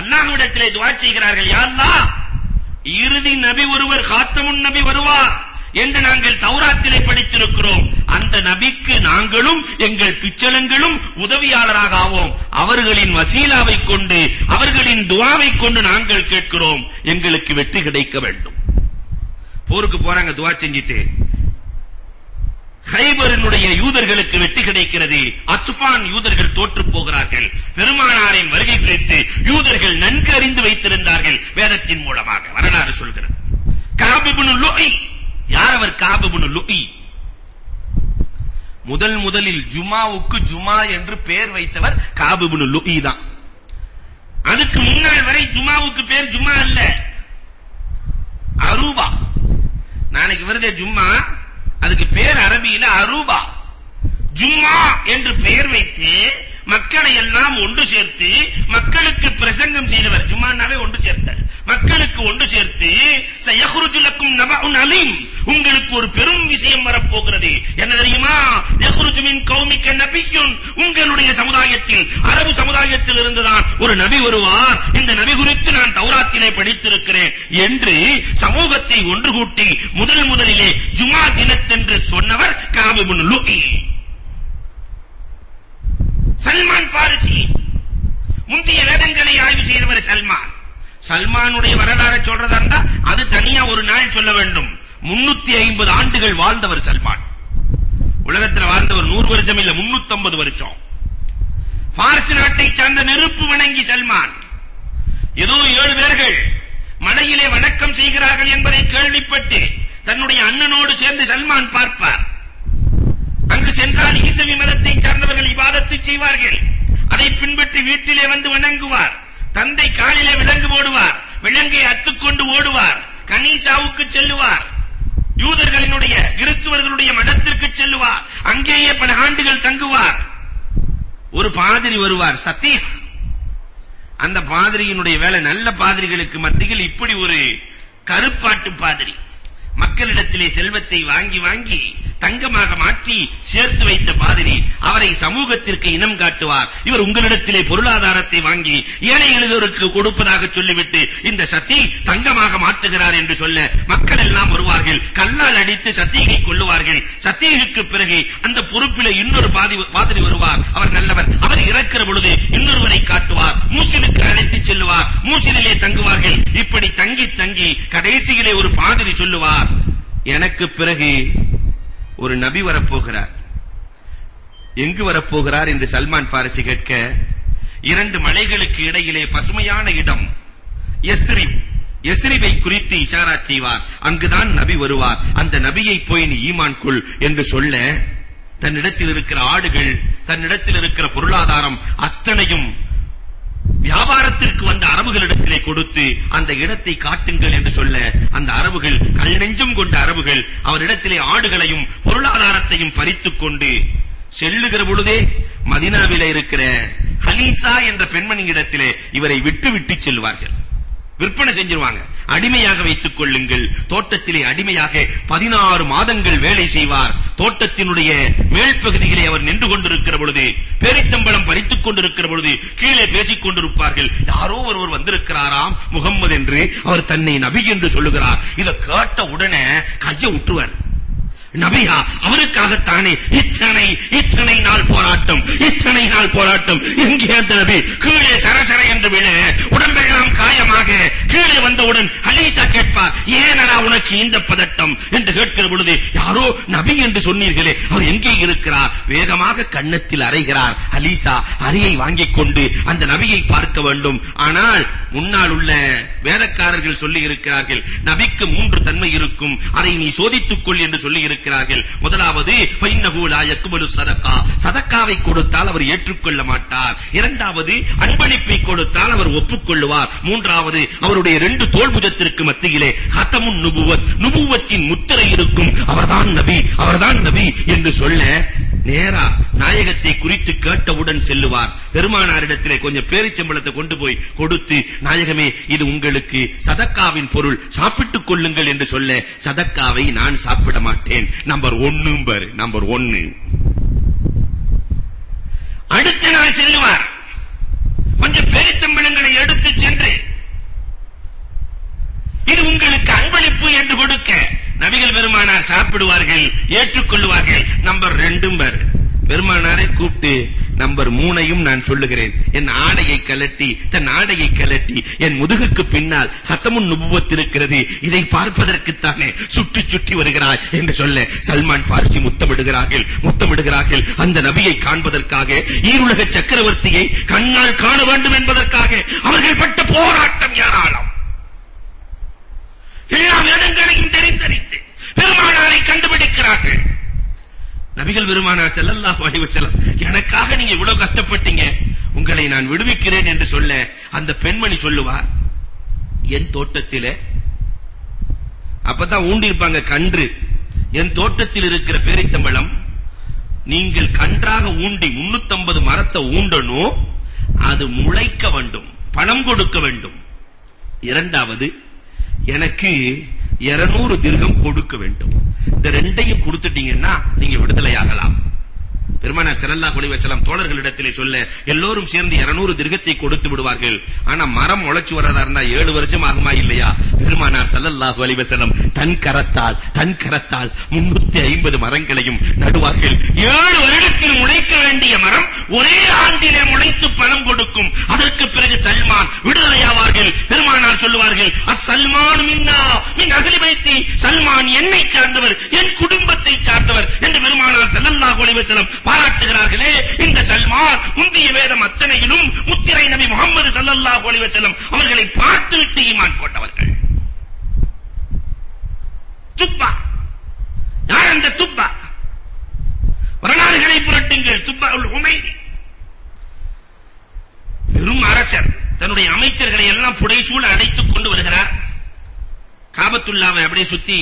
அல்லாஹ்விடத்திலே துஆ செய்கிறார்கள் யா அல்லாஹ் இறுதி நபி ஒருவர் காத்தமுன் நபி வருவார் என்று நாங்கள் தௌராத்திலே படித்திருக்கிறோம். அந்த நபிக்கு நாங்களும் எங்கள் பிச்சலங்களும் உதவியாளராக ஆவோம். அவர்களின் வசீலாவை கொண்டு அவர்களின் துவாவை கொண்டு நாங்கள் கேட்கிறோம். எங்களுக்கு வெற்றி கிடைக்க வேண்டும். போருக்கு போறாங்க துவா செஞ்சிட்டு. கைபரினுடைய யூதர்களுக்கு வெற்றி கிடைக்கிறது. அத்ஃபான் யூதர்கள் தோற்று போகிறார்கள். பெருமானாரின் வருகை குறித்து யூதர்கள் நன்கு அறிந்து வைத்திருந்தார்கள் வேதத்தின் மூலமாக. வரலாறு சொல்கிறது. கஅப் இப்னு லுஐ யார் அவர்? கஅப் இப்னு லுஐ முதல் முதலில் ஜுமாவுக்கு ஜுமா என்று பெயர் வைத்தவர் கஅப் இப்னு லுஐ தான். அதுக்கு முன்னால் வரை ஜுமாவுக்கு பேர் ஜுமா அல்ல. அரூபா நாளைக்கு வருதே ஜும்மா. அதுக்கு பேர் அரபியில அரூபா. ஜும்மா என்று பெயர் வைத்து மக்களை எல்லாம் ஒன்று சேர்த்து மக்களுக்கு பிரசங்கம் செய்தவர். ஜும்மானாவே ஒன்று சேர்த்தார். மக்களுக்கு ஒன்று சேர்த்து சயஹ்ருஜு லக்கும் நபஉன் அலீம். உங்களுக்கு ஒரு பெரும் விஷயம் வரப்போகிறது. என்ன தெரியுமா? யஹ்ருஜு மின் கௌமிக்க நபியுன். உங்களுடைய சமுதாயத்தில் அரபு சமுதாயத்தில் இருந்துதான் ஒரு நபி வருவார். இந்த நபி குறித்து நான் தௌராத்திலே படித்திருக்கிறேன் என்று சமூகத்தை ஒன்று கூட்டி முதல் முதலிலே ஜுமா தினத்தென்று சொன்னவர் காபு இப்னு சல்மான் பாரிசி முந்தைய வேதங்களை ஆய்வு செய்தவர் சல்மான். சல்மானுடைய வரலாறை சொல்றதா இருந்தா அது தனியா ஒரு நாள் சொல்ல வேண்டும். 350 ஆண்டுகள் வாழ்ந்தவர் சல்மான். உலகத்தில் வாழ்ந்தவர் நூறு வருஷம் இல்ல 350 வருஷம். பாரசு நாட்டை சார்ந்த நெருப்பு வணங்கி சல்மான். ஏதோ ஏழு பேர்கள் மலையிலே வணக்கம் செய்கிறார்கள் என்பதை கேள்விப்பட்டு தன்னுடைய அண்ணனோடு சேர்ந்து சல்மான் பார்ப்பார். அங்கு சென்றால் ஈசவி மதத்தை சார்ந்தவர்கள் இவாதத்து செய்வார்கள். அதை பின்பற்றி வீட்டிலே வந்து வணங்குவார். தந்தை காலிலே விலங்கு போடுவார். விலங்கை அத்துக்கொண்டு ஓடுவார். கனீசாவுக்கு செல்லுவார். யூதர்களினுடைய கிறிஸ்துவர்களுடைய மடத்திற்கு செல்லுவார். அங்கேயே பல ஆண்டுகள் தங்குவார். ஒரு பாதிரி வருவார் சத்தியம் அந்த பாதிரியினுடைய வேலை நல்ல பாதிரிகளுக்கு மத்தியில் இப்படி ஒரு கருப்பாட்டு பாதிரி. மக்களிடத்திலே செல்வத்தை வாங்கி வாங்கி தங்கமாக மாற்றி சேர்த்து வைத்த பாதிரி சமூகத்திற்கு இனம் காட்டுவார். இவர் உங்களிடத்திலே பொருளாதாரத்தை வாங்கி ஏழை எளியோருக்கு கொடுப்பதாக சொல்லிவிட்டு இந்த சத்தி தங்கமாக மாற்றுகிறார் என்று சொல்ல மக்கள் எல்லாம் வருவார்கள். கல்லால் அடித்து சத்தியை கொள்ளுவார்கள் சத்தியைக்கு பிறகு அந்த பொறுப்பிலே இன்னொரு பாதி பாதிரி வருவார். அவர் நல்லவர். அவர் இறக்கிற பொழுது இன்னொருவரை காட்டுவார். மூசிலுக்கு அழைத்து செல்லுவார். மூசிலே தங்குவார்கள். இப்படி தங்கி தங்கி கடைசியிலே ஒரு பாதிரி சொல்லுவார். எனக்கு பிறகு ஒரு நபி வரப்போகிறார். எங்கு வரப்போகிறார் என்று சல்மான் பாரிசி கேட்க இரண்டு மலைகளுக்கு இடையிலே பசுமையான இடம் எஸ்ரிப் எஸ்ரிபை குறித்து இஷாரா செய்வார். அங்குதான் நபி வருவார். அந்த நபியை போய் நீ ஈமான் கொள் என்று சொல்ல தன்னிடத்தில் இருக்கிற ஆடுகள் தன்னிடத்தில் இருக்கிற பொருளாதாரம் அத்தனையும் வியாபாரத்திற்கு வந்த அரபுகளிடத்திலே கொடுத்து அந்த இடத்தை காட்டுங்கள் என்று சொல்ல அந்த அரபுகள் கல் நெஞ்சம் கொண்ட அரபுகள் அவரிடத்திலே ஆடுகளையும் பொருளாதாரத்தையும் பறித்துக் கொண்டு செல்லுகிற பொழுதே மதினாவிலே இருக்கிற ஹலீசா என்ற பெண்மணியிடத்திலே இவரை விட்டு விட்டு செல்வார்கள். விற்பனை செஞ்சிருவாங்க. அடிமையாக வைத்துக் கொள்ளுங்கள். தோட்டத்திலே அடிமையாக பதினாறு மாதங்கள் வேலை செய்வார். தோட்டத்தினுடைய மேல் பகுதியிலே அவர் நின்று கொண்டிருக்கிற பொழுது பேரித்தம்பளம் பறித்துக் கொண்டிருக்கிற பொழுது கீழே பேசிக் கொண்டிருப்பார்கள். யாரோ ஒருவர் வந்திருக்கிறாராம் முகம்மது என்று அவர் தன்னை நபி என்று சொல்லுகிறார். இதை கேட்ட உடனே கையை விட்டுவார் நபியா அவருக்காகத்தானே இத்தனை இத்தனை நாள் போராட்டம் இத்தனை நாள் போராட்டம். எங்கே அந்த நபி கீழே சரசர என்று விழ உடம்பெல்லாம் காயமாக கீழே வந்தவுடன் அலீசா கேட்பார் ஏனடா உனக்கு இந்த பதட்டம்? என்று கேட்கிற பொழுது யாரோ நபி என்று சொன்னீர்களே அவர் எங்கே இருக்கிறார்? வேகமாக கன்னத்தில் அறைகிறார் அலீசா அரியை வாங்கிக் கொண்டு அந்த நபியை பார்க்க வேண்டும். ஆனால் முன்னால் உள்ள வேதக்காரர்கள் சொல்லி இருக்கிறார்கள் நபிக்கு மூன்று தன்மை இருக்கும் அதை நீ சோதித்துக் கொள் என்று சொல்லி இருக்கிறார்கள். முதலாவது ஃபைன்னஹு லா சதக்காவை கொடுத்தால் அவர் ஏற்றுக்கொள்ள மாட்டார். இரண்டாவது அன்பளிப்பை கொடுத்தால் அவர் ஒப்புக்கொள்வார். மூன்றாவது அவருடைய ரெண்டு தோல்புஜத்திற்கு மத்தியிலே ஹதமுன் நுபுவத் நுபுவத்தின் முத்திரை இருக்கும். அவர்தான் நபி அவர்தான் நபி என்று சொல்ல நேரா நாயகத்தை குறித்து கேட்டவுடன் செல்லுவார். பெருமானாரிடத்திலே கொஞ்சம் பேரிச்சம்பளத்தை கொண்டு போய் கொடுத்து நாயகமே இது உங்களுக்கு சதக்காவின் பொருள். சாப்பிட்டுக் கொள்ளுங்கள் என்று சொல்ல சதக்காவை நான் சாப்பிட மாட்டேன். நம்பர் ஒன்னு பாரு நம்பர் ஒன்னு அடுத்த நாள் செல்லுவார். கொஞ்சம் பெருத்தம்பளங்களை எடுத்து சென்று. இது உங்களுக்கு அன்பளிப்பு என்று கொடுக்க நபிகள் பெருமானார் சாப்பிடுவார்கள் ஏற்றுக்கொள்வார்கள். நம்பர் ரெண்டும் பேர் பெருமானாரை கூப்பிட்டு நம்பர் மூணையும் நான் சொல்லுகிறேன். என் ஆடையை கலட்டி தன் ஆடையை கலட்டி என் முதுகுக்கு பின்னால் சத்தமுன் நுபுவத்திருக்கிறது இதை பார்ப்பதற்குத்தானே சுற்றி சுற்றி வருகிறாய் என்று சொல்ல சல்மான் பார்சி முத்தமிடுகிறார்கள் முத்தமிடுகிறார்கள். அந்த நபியை காண்பதற்காக ஈருலக சக்கரவர்த்தியை கண்ணால் காண வேண்டும் என்பதற்காக அவர்கள் பட்ட போராட்டம் ஏராளம். எல்லா வேதங்களையும் தெரிந்தறிந்து பெருமானாரை கண்டுபிடிக்கிறார்கள். நபிகள் பெருமானார் செல்லல்லாஹு அலைஹி வஸல்லம் எனக்காக நீங்க இவ்வளவு கஷ்டப்பட்டீங்க. உங்களை நான் விடுவிக்கிறேன் என்று சொல்ல அந்த பெண்மணி சொல்லுவார் என் தோட்டத்திலே அப்பதான் ஊண்டி இருப்பாங்க கன்று. என் தோட்டத்தில் இருக்கிற பேரித்தம்பளம் நீங்கள் கன்றாக ஊண்டி 350 மரத்தை ஊண்டணும். அது முளைக்க வேண்டும் பணம் கொடுக்க வேண்டும். இரண்டாவது எனக்கு 200 திர்கம் கொடுக்க வேண்டும். இந்த ரெண்டையும் கொடுத்துட்டீங்கன்னா நீங்க விடுதலையாகலாம். பெருமானார் ஸல்லல்லாஹு அலைஹி வஸல்லம் தோழர்களிடத்திலே சொல்ல எல்லோரும் சேர்ந்து 200 திருகத்தை கொடுத்து விடுவார்கள். ஆனா மரம் முளைச்சு வரதா இருந்தா 7 வருஷம் ஆகுமா இல்லையா? பெருமானார் ஸல்லல்லாஹு அலைஹி வஸல்லம் தன் கரத்தால் தன் கரத்தால் 350 மரங்களையும் நடுவார்கள். 7 வருடத்தில் முளைக்க வேண்டிய மரம் ஒரே ஆண்டிலே முளைத்து பணம் கொடுக்கும். அதற்கு பிறகு சல்மான் விடுதலையாவார்கள் பெருமானார் சொல்லுவார்கள் அஸ்ஸல்மான் மின்னா மின் அகலி வைத்தி சல்மான் என்னை சார்ந்தவர் என் குடும்பத்தை சார்ந்தவர் என்று பெருமானார் ஸல்லல்லாஹு அலைஹி வஸல்லம் பாராட்டுகிறார்களே இந்த சல்மான் முந்திய வேதம் அத்தனையிலும் முத்திரை நபி முகமது ஸல்லல்லாஹு அலைஹி வஸல்லம் அவர்களை பார்த்துவிட்டு ஈமான் போட்டவர்கள் துப்பா. யார் அந்த துப்பா? வரலாறுகளை புரட்டுங்கள். துப்பா உல் உமைரி பெரும் அரசர் தன்னுடைய அமைச்சர்களை எல்லாம் புடைசூழ அடைத்துக் கொண்டு வருகிறார். காபத்துல்லாவை அப்படியே சுத்தி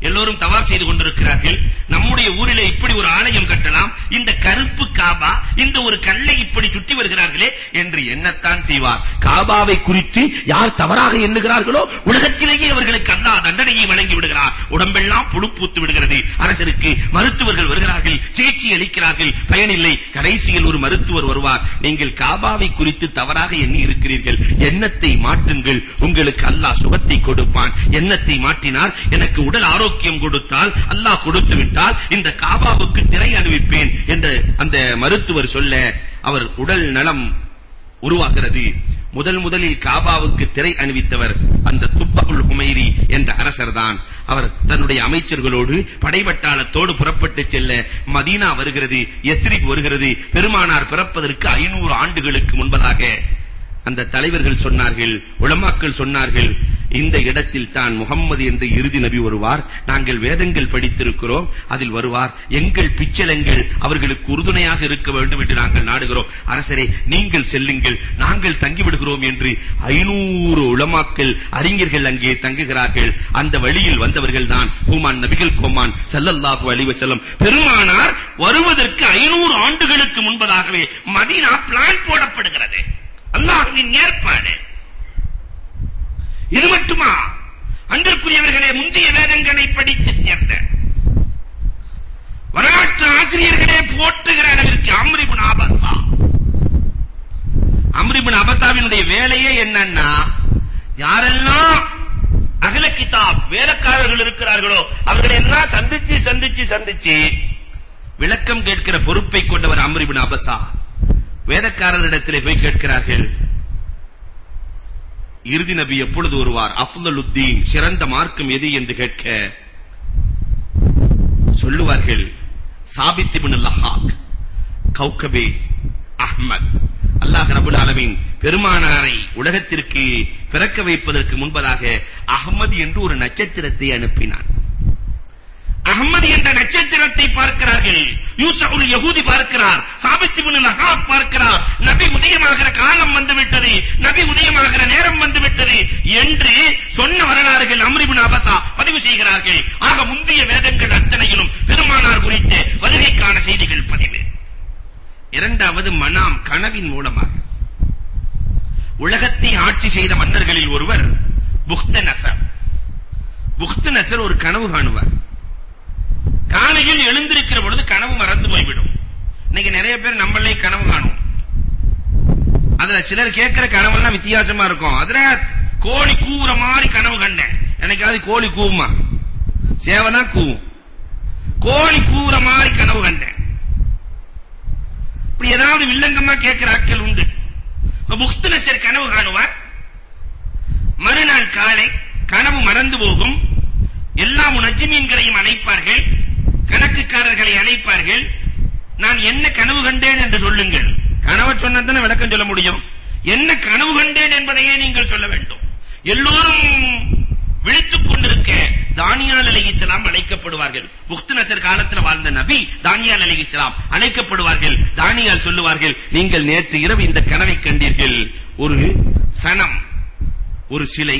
எல்லோரும் தவாப் செய்து கொண்டிருக்கிறார்கள். நம்முடைய ஊரிலே இப்படி ஒரு ஆலயம் கட்டலாம். இந்த கருப்பு காபா இந்த ஒரு கல்லை இப்படி சுற்றி வருகிறார்களே என்று என்னத்தான் செய்வார். காபாவை குறித்து யார் தவறாக எண்ணுகிறார்களோ உலகத்திலேயே அவர்களுக்கு அல்லாஹ் தண்டனையை வழங்கி விடுகிறார். உடம்பெல்லாம் புழு பூத்து விடுகிறது. அரசருக்கு மருத்துவர்கள் வருகிறார்கள். சிகிச்சை அளிக்கிறார்கள். பயனில்லை கடைசியில் ஒரு மருத்துவர் வருவார். நீங்கள் காபாவை குறித்து தவறாக எண்ணி இருக்கிறீர்கள். எண்ணத்தை மாற்றுங்கள். உங்களுக்கு அல்லாஹ் சுகத்தை கொடுப்பான். எண்ணத்தை மாற்றினார் எனக்கு உடல் ஆரோக்கியம் ஆரோக்கியம் கொடுத்தால் அல்லாஹ் கொடுத்து விட்டால் இந்த காபாவுக்கு திரை அணிவிப்பேன் என்று அந்த மருத்துவர் சொல்ல அவர் உடல் நலம் உருவாகிறது. முதல் முதலில் காபாவுக்கு திரை அணிவித்தவர் அந்த துப்பகுல் ஹுமைரி என்ற அரசர்தான். அவர் தன்னுடைய அமைச்சர்களோடு படைவட்டாளத்தோடு புறப்பட்டு செல்ல மதீனா வருகிறது எஸ்ரிப் வருகிறது பெருமானார் பிறப்பதற்கு 500 ஆண்டுகளுக்கு முன்பதாக அந்த தலைவர்கள் சொன்னார்கள் உலமாக்கள் சொன்னார்கள் இந்த இடத்தில் தான் முகம்மது என்ற இறுதி நபி வருவார் நாங்கள் வேதங்கள் படித்திருக்கிறோம் அதில் வருவார் எங்கள் பிச்சலங்கள் அவர்களுக்கு உறுதுணையாக இருக்க வேண்டும் என்று நாங்கள் நாடுகிறோம். அரசரே நீங்கள் செல்லுங்கள் நாங்கள் தங்கிவிடுகிறோம் என்று ஐநூறு உளமாக்கள் அறிஞர்கள் அங்கே தங்குகிறார்கள். அந்த வழியில் வந்தவர்கள் தான் ஹூமான் நபிகள் கோமான் ஸல்லல்லாஹு அலைஹி வஸல்லம். பெருமானார் வருவதற்கு ஐநூறு ஆண்டுகளுக்கு முன்பதாகவே மதீனா பிளான் போடப்படுகிறது. அல்லாஹ்வின் ஏற்பாடு. இது மட்டுமா? அன்பிற்குரியவர்களே முந்தைய வேதங்களை படித்து தேர்ந்த. வரலாற்று ஆசிரியர்களே போற்றுகிற அளவிற்கு அம்ரிபுன் அபஸா. அம்ரிபுன் அபஸாவினுடைய வேலையே என்னன்னா யாரெல்லாம் அகல கிதாப் வேதக்காரர்கள் இருக்கிறார்களோ அவர்களை எல்லாம் சந்திச்சு சந்திச்சு சந்திச்சு விளக்கம் கேட்கிற பொறுப்பை கொண்டவர் அம்ரிபின் அபசா வேதக்காரரிடத்திலே போய் கேட்கிறார்கள். இறுதி நபி எப்பொழுது வருவார்? அஃதலுத்தீன் சிறந்த மார்க்கம் எது என்று கேட்க சொல்லுவார்கள். சாபித் இப்னு லஹாக் கௌகபே அஹ்மத். அல்லாஹ் ரபுல் ஆலமீன் பெருமானாரை உலகத்திற்கு பிறக்க வைப்பதற்கு முன்பதாக அகமது என்று ஒரு நட்சத்திரத்தை அனுப்பினான். அகமது என்ற நட்சத்திரத்தை பார்க்கிறார்கள். யூசுல் யகூதி பார்க்கிறார். சாபித் இப்னு பார்க்கிறார். நபி உதயமாகிற காலம் வந்துவிட்டது. நபி உதயமாகிற நேரம் வந்துவிட்டது என்று சொன்ன வரலாறுகள் அம்ர் இப்னு அபஸா பதிவு செய்கிறார்கள். ஆக முந்தைய வேதங்கள் அத்தனையிலும் பெருமானார் குறித்து வருகைக்கான செய்திகள் பதிவு. இரண்டாவது மனாம் கனவின் மூலமாக. உலகத்தை ஆட்சி செய்த மன்னர்களில் ஒருவர் புக்த நசர் நசர் ஒரு கனவு காணுவார். காலையில் எழுந்திருக்கிற பொழுது கனவு மறந்து போய்விடும். இன்னைக்கு நிறைய பேர் நம்மளே கனவு காணும். அதுல சிலர் கேட்கிற கனவெல்லாம் வித்தியாசமா இருக்கும். அதுல கோழி கூவுற மாதிரி கனவு கண்டேன். எனக்காவது கோழி கூவுமா? சேவனா கூவும். கோழி கூவுற மாதிரி கனவு கண்டேன். இப்படி ஏதாவது வில்லங்கமா கேட்கிற ஆட்கள் உண்டு. முக்துனசர் கனவு காணுவார். மறுநாள் காலை கனவு மறந்து போகும். முனஜ்ஜிமீன்களையும் அழைப்பார்கள் கணக்குக்காரர்களை அழைப்பார்கள் நான் என்ன கனவு கண்டேன் என்று சொல்லுங்கள். கனவு சொன்னதானே விளக்கம் சொல்ல முடியும். என்ன கனவு கண்டேன் என்பதையே நீங்கள் சொல்ல வேண்டும். எல்லோரும் விழித்துக் கொண்டிருக்க தானியால் அலைஹிஸ்ஸலாம் அழைக்கப்படுவார்கள். முக்து நசர் காலத்தில் வாழ்ந்த நபி தானியால் அலைஹிஸ்ஸலாம் அழைக்கப்படுவார்கள். தானியால் சொல்லுவார்கள் நீங்கள் நேற்று இரவு இந்த கனவை கண்டீர்கள். ஒரு சனம் ஒரு சிலை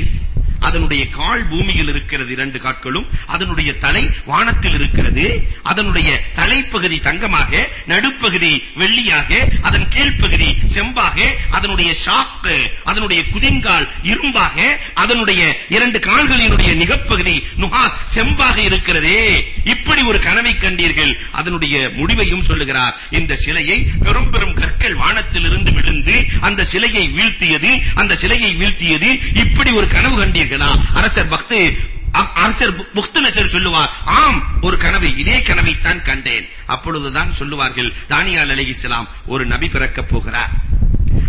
அதனுடைய கால் பூமியில் இருக்கிறது இரண்டு காட்களும் அதனுடைய தலை வானத்தில் இருக்கிறது அதனுடைய தலைப்பகுதி தங்கமாக நடுப்பகுதி வெள்ளியாக அதன் கீழ்ப்பகுதி செம்பாக அதனுடைய ஷாக்கு அதனுடைய குதிங்கால் இரும்பாக அதனுடைய இரண்டு கால்களினுடைய நிகப்பகுதி நுகாஸ் செம்பாக இருக்கிறதே. இப்படி ஒரு கனவை கண்டீர்கள். அதனுடைய முடிவையும் சொல்லுகிறார். இந்த சிலையை பெரும் பெரும் கற்கள் வானத்திலிருந்து விழுந்து அந்த சிலையை வீழ்த்தியது அந்த சிலையை வீழ்த்தியது இப்படி ஒரு கனவு கண்டீர்கள். அரசர் பக்து அரசர் முக்தனசர் சொல்லுவார் ஆம் ஒரு கனவை இதே கனவை தான் கண்டேன். அப்பொழுதுதான் சொல்லுவார்கள் தானியால் அலைஹிஸ்ஸலாம் ஒரு நபி பிறக்கப் போகிறார்.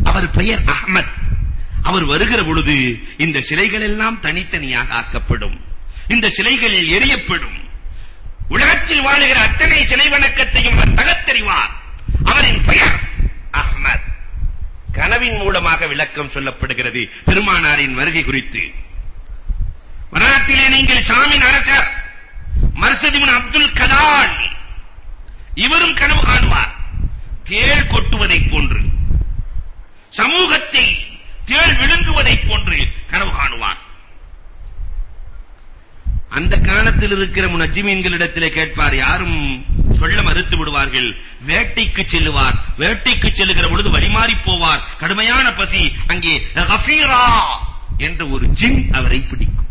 அவர் பெயர் அஹ்மத். அவர் வருகிற பொழுது இந்த சிலைகள் எல்லாம் தனித்தனியாக ஆக்கப்படும். இந்த சிலைகளில் எரியப்படும். உலகத்தில் வாழுகிற அத்தனை சிலை வணக்கத்தையும் அவர் தகத்தறிவார் அவரின் பெயர் அஹ்மத். கனவின் மூலமாக விளக்கம் சொல்லப்படுகிறது பெருமானாரின் வருகை குறித்து. வரலாற்றிலே நீங்கள் ஷாமின் அரசர். மர்சதிமுன் அப்துல் கதால் இவரும் கனவு காணுவார். தேள் கொட்டுவதைப் போன்று. சமூகத்தை தேள் விழுங்குவதைப் போன்று கனவு காணுவான் அந்த காலத்தில் இருக்கிற முனஜ்ஜிமீன்களிடத்திலே கேட்பார் யாரும் சொல்ல மறுத்து விடுவார்கள். வேட்டைக்கு செல்லுவார். வேட்டைக்கு செல்லுகிற பொழுது வழிமாறி போவார். கடுமையான பசி அங்கே கஃபீரா என்ற ஒரு ஜின் அவரை பிடிக்கும்.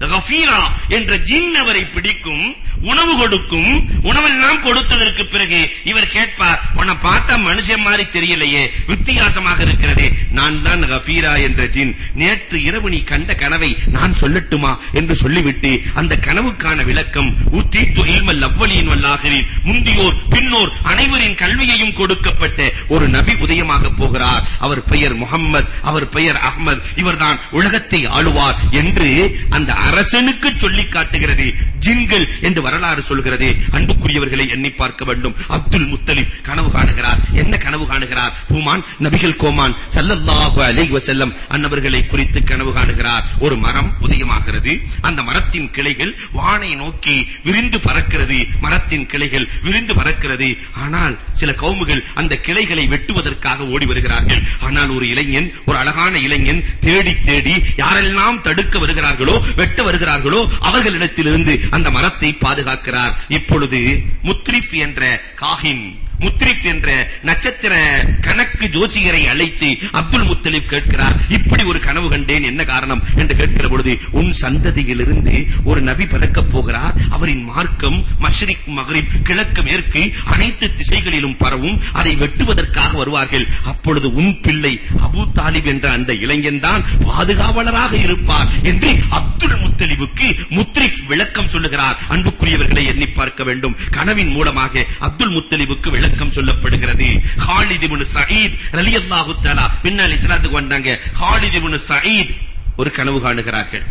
கஃபீரா என்ற ஜின் அவரை பிடிக்கும் உணவு கொடுக்கும் உணவெல்லாம் கொடுத்ததற்கு பிறகு இவர் கேட்பார் உன்னை பார்த்தா மனுஷன் மாதிரி தெரியலையே வித்தியாசமாக இருக்கிறதே. நான் தான் கஃபீரா என்ற ஜின். நேற்று இரவு நீ கண்ட கனவை நான் சொல்லட்டுமா என்று சொல்லிவிட்டு அந்த கனவுக்கான விளக்கம் உத்தீத்து இல்மல் அவ்வளியின் வல்லாகிறீர் முந்தியோர் பின்னோர் அனைவரின் கல்வியையும் கொடுக்கப்பட்ட ஒரு நபி உதயமாக போகிறார். அவர் பெயர் முகம்மது அவர் பெயர் அகமது இவர்தான் உலகத்தை ஆளுவார் என்று அந்த அரசனுக்கு சொல்லி காட்டுகிறது. ஜின்கள் என்று வரலாறு சொல்கிறது. அன்புக்குரியவர்களை எண்ணி பார்க்க வேண்டும். அப்துல் முத்தலிப் கனவு காணுகிறார். என்ன கனவு காணுகிறார்? ஹுமான் நபிகள் கோமான் சல்லல்லாஹு அலைஹி வஸல்லம் அன்னவர்களை குறித்து கனவு காணுகிறார். ஒரு மரம் உதயமாகிறது. அந்த மரத்தின் கிளைகள் வானை நோக்கி விரிந்து பறக்கிறது. மரத்தின் கிளைகள் விரிந்து பறக்கிறது. ஆனால் சில கவுமுகள் அந்த கிளைகளை வெட்டுவதற்காக ஓடி வருகிறார்கள். ஆனால் ஒரு இளைஞன் ஒரு அழகான இளைஞன் தேடி தேடி யாரெல்லாம் தடுக்க வருகிறார்களோ வெட்ட வருகிறார்களோ அவர்களிடத்திலிருந்து அந்த மரத்தை பாதுகாக்கிறார். இப்பொழுது முத்ரிப் என்ற காஹின் முத்ரிப் என்ற நட்சத்திர கணக்கு ஜோசியரை அழைத்து அப்துல் முத்தலிப் கேட்கிறார் இப்படி ஒரு கனவு கண்டேன் என்ன காரணம்? என்று கேட்கிற பொழுது உன் சந்ததியிலிருந்து ஒரு நபி பிறக்கப் போகிறார். அவரின் மார்க்கம் மஷ்ரிக் மகரிப் கிழக்கு மேற்கு அனைத்து திசைகளிலும் பரவும். அதை வெட்டுவதற்காக வருவார்கள். அப்பொழுது உன் பிள்ளை அபூ தாலிப் என்ற அந்த இளைஞன் தான் பாதுகாவலராக இருப்பார் என்று அப்துல் முத்தலிபுக்கு முத்ரிப் விளக்கம் சொல்லுகிறார். அன்புக்குரியவர்களை எண்ணி பார்க்க வேண்டும். கனவின் மூலமாக அப்துல் முத்தலிபுக்கு விளக்கம் சொல்லப்படுகிறது. ஹாலித் இப்னு சயீத் ரலியல்லாஹு தஆலா பின்னால் இஸ்லாத்துக்கு வந்தாங்க ஹாலித் இப்னு சயீத் ஒரு கனவு காணுகிறார்கள்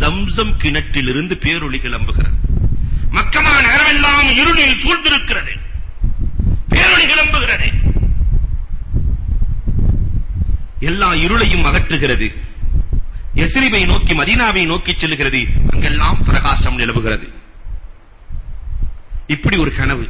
ஜம்சம் கிணற்றிலிருந்து பேரொளி கிளம்புகிறது மக்கமா நகரமெல்லாம் இருளில் சூழ்ந்திருக்கிறது பேரொளி கிளம்புகிறது எல்லா இருளையும் அகற்றுகிறது எஸ்ரிபை நோக்கி மதீனாவை நோக்கி செல்கிறது அங்கெல்லாம் பிரகாசம் நிலவுகிறது இப்படி ஒரு கனவு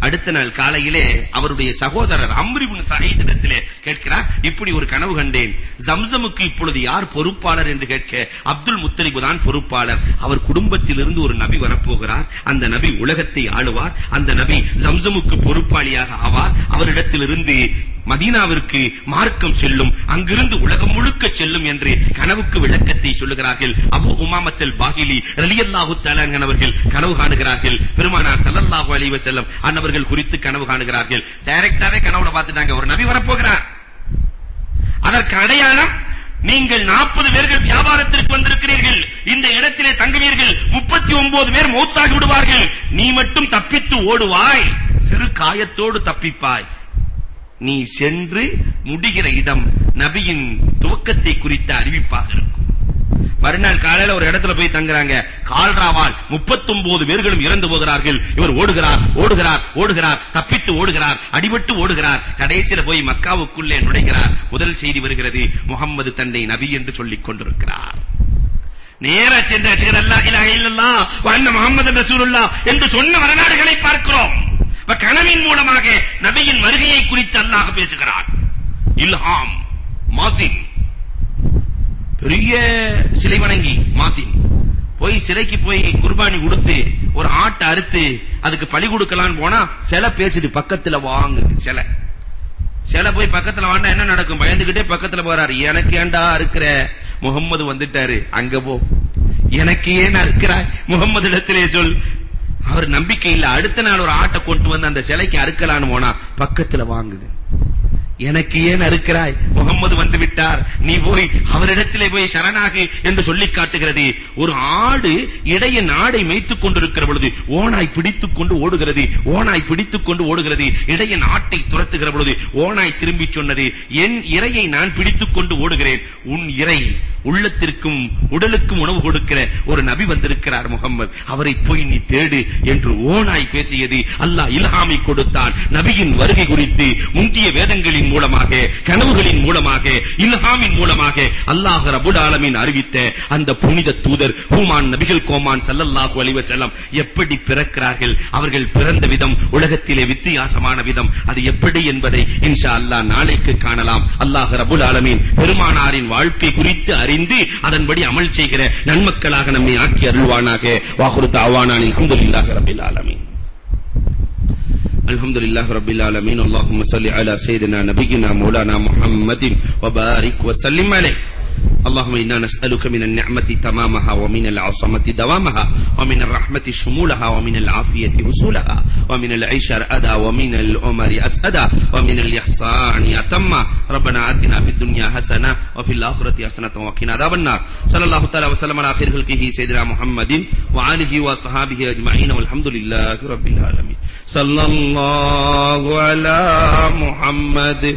அடுத்த நாள் காலையிலே அவருடைய சகோதரர் அம்ரிபுன் சயீத் இடத்திலே கேட்கிறார் இப்படி ஒரு கனவு கண்டேன். ஜம்சமுக்கு இப்பொழுது யார் பொறுப்பாளர் என்று கேட்க அப்துல் முத்தலிப் தான் பொறுப்பாளர். அவர் குடும்பத்திலிருந்து ஒரு நபி வரப்போகிறார். அந்த நபி உலகத்தை ஆளுவார். அந்த நபி ஜம்சமுக்கு பொறுப்பாளியாக ஆவார். அவரிடத்திலிருந்து மதீனாவிற்கு மார்க்கம் செல்லும் அங்கிருந்து உலகம் முழுக்க செல்லும் என்று கனவுக்கு விளக்கத்தை சொல்லுகிறார்கள். அபு உமாமத்தல் பாகிலி ரலியல்லாஹு தஆலா அவர்கள் கனவு காணுகிறார்கள். பெருமானார் ஸல்லல்லாஹு அலைஹி வஸல்லம் அன்னவர்கள் குறித்து கனவு காணுகிறார்கள். டைரக்டாவே கனவுல பார்த்துட்டாங்க. ஒரு நபி வரப்போகிறார். அதற்கு அடையாளம் நீங்கள் 40 பேர்கள் வியாபாரத்திற்கு வந்திருக்கிறீர்கள். இந்த இடத்திலே தங்குவீர்கள். 39 பேர் மௌத்தாகி விடுவார்கள். நீ மட்டும் தப்பித்து ஓடுவாய். சிறு காயத்தோடு தப்பிப்பாய். நீ சென்று முடிகிற இடம் நபியின் துவக்கத்தை குறித்த அறிவிப்பாக இருக்கும். மறுநாள் காலையில ஒரு இடத்துல போய் தங்குறாங்க. கால்ராவால் 39 பேர்களும் இறந்து போகிறார்கள். இவர் ஓடுகிறார் ஓடுகிறார் ஓடுகிறார் தப்பித்து ஓடுகிறார் அடிபட்டு ஓடுகிறார். கடைசியில போய் மக்காவுக்குள்ளே நுழைகிறார். முதல் செய்தி வருகிறது முகம்மது தன்னை நபி என்று சொல்லிக் கொண்டிருக்கிறார். நேர சென்ற அஷ்ஹது அல்லா இலாஹ இல்லல்லாஹ் வ அன்ன முஹம்மது ரசூலுல்லாஹ் என்று சொன்ன வரலாறுகளை பார்க்கிறோம். கனவின் மூலமாக நபியின் வருகையை குறித்து அல்லாஹ் பேசுகிறார் இல்ஹாம் மாசின். பெரிய சிலை வணங்கி மாசின். போய் சிலைக்கு போய் குர்பானி கொடுத்து ஒரு ஆட்டை அறுத்து அதுக்கு பலி கொடுக்கலாம்னு போனா சிலை பேசுது பக்கத்துல வாங்குது சிலை. சிலை போய் பக்கத்துல வாண்டா என்ன நடக்கும்? பயந்துகிட்டே பக்கத்துல போறாரு. எனக்கு ஏன்டா இருக்கிற முகம்மது வந்துட்டாரு. அங்க போ. எனக்கு ஏன் அறுக்கிறாய்? முகம்மது இடத்திலே சொல். அவர் நம்பிக்கை இல்ல அடுத்த நாள் ஒரு ஆட்டை கொண்டு வந்து அந்த சிலைக்கு அறுக்கலான்னு போனா பக்கத்துல வாங்குது. எனக்கு ஏன் அறுக்கிறாய்? முகம்மது வந்து விட்டார் நீ போய் அவரிடத்திலே போய் சரணாகு என்று சொல்லி காட்டுகிறது. ஒரு ஆடு இடைய நாடை மேய்த்துக் கொண்டிருக்கிற பொழுது ஓனாய் பிடித்துக் கொண்டு ஓடுகிறது. ஓனாய் பிடித்துக் கொண்டு ஓடுகிறது. இடைய நாட்டை துரத்துகிற பொழுது ஓனாய் திரும்பி சொன்னது என் இறையை நான் பிடித்துக் கொண்டு ஓடுகிறேன். உன் இறை உள்ளத்திற்கும் உடலுக்கும் உணவு கொடுக்கிற ஒரு நபி வந்திருக்கிறார் முகம்மது. அவரை போய் நீ தேடு என்று ஓனாய் பேசியது அல்லாஹ் இல்ஹாமை கொடுத்தான். நபியின் வருகை குறித்து முந்திய வேதங்களின் மூலமாக கனவுகளின் மூலமாக இல்ஹாமின் மூலமாக அல்லாஹ் ரபுல் ஆலமீன் அறிவித்த அந்த புனித தூதர் ஹூமான் நபிகள் கோமான் சல்லல்லாஹு அலைஹி வஸல்லம் எப்படி பிறக்கிறார்கள்? அவர்கள் பிறந்த விதம் உலகத்திலே வித்தியாசமான விதம் அது எப்படி என்பதை இன்ஷா அல்லாஹ் நாளைக்கு காணலாம். அல்லாஹ் ரபுல் ஆலமீன் பெருமானாரின் வாழ்க்கை குறித்து அறிந்து அதன்படி அமல் செய்கிற நன்மக்களாக நம்மை ஆக்கி அருள்வானாக. வாகுரு தாவானானின் அல்ஹம்துலில்லாஹி ரப்பில் ஆலமீன். الحمد لله رب العالمين اللهم صل على سيدنا نبينا مولانا محمد وبارك وسلم عليه اللهم إنا نسألك من النعمة تمامها ومن العصمة دوامها ومن الرحمة شمولها ومن العافية وصولها ومن العيش رأدا ومن الأمر أسأدا ومن الإحسان أتما. ربنا آتنا في الدنيا حسنة وفي الآخرة حسنة وقنا عذاب النار. صلى الله تعالى وسلم على خير خلقه سيدنا محمد وآله وصحابه أجمعين والحمد لله رب العالمين. صلى الله على محمد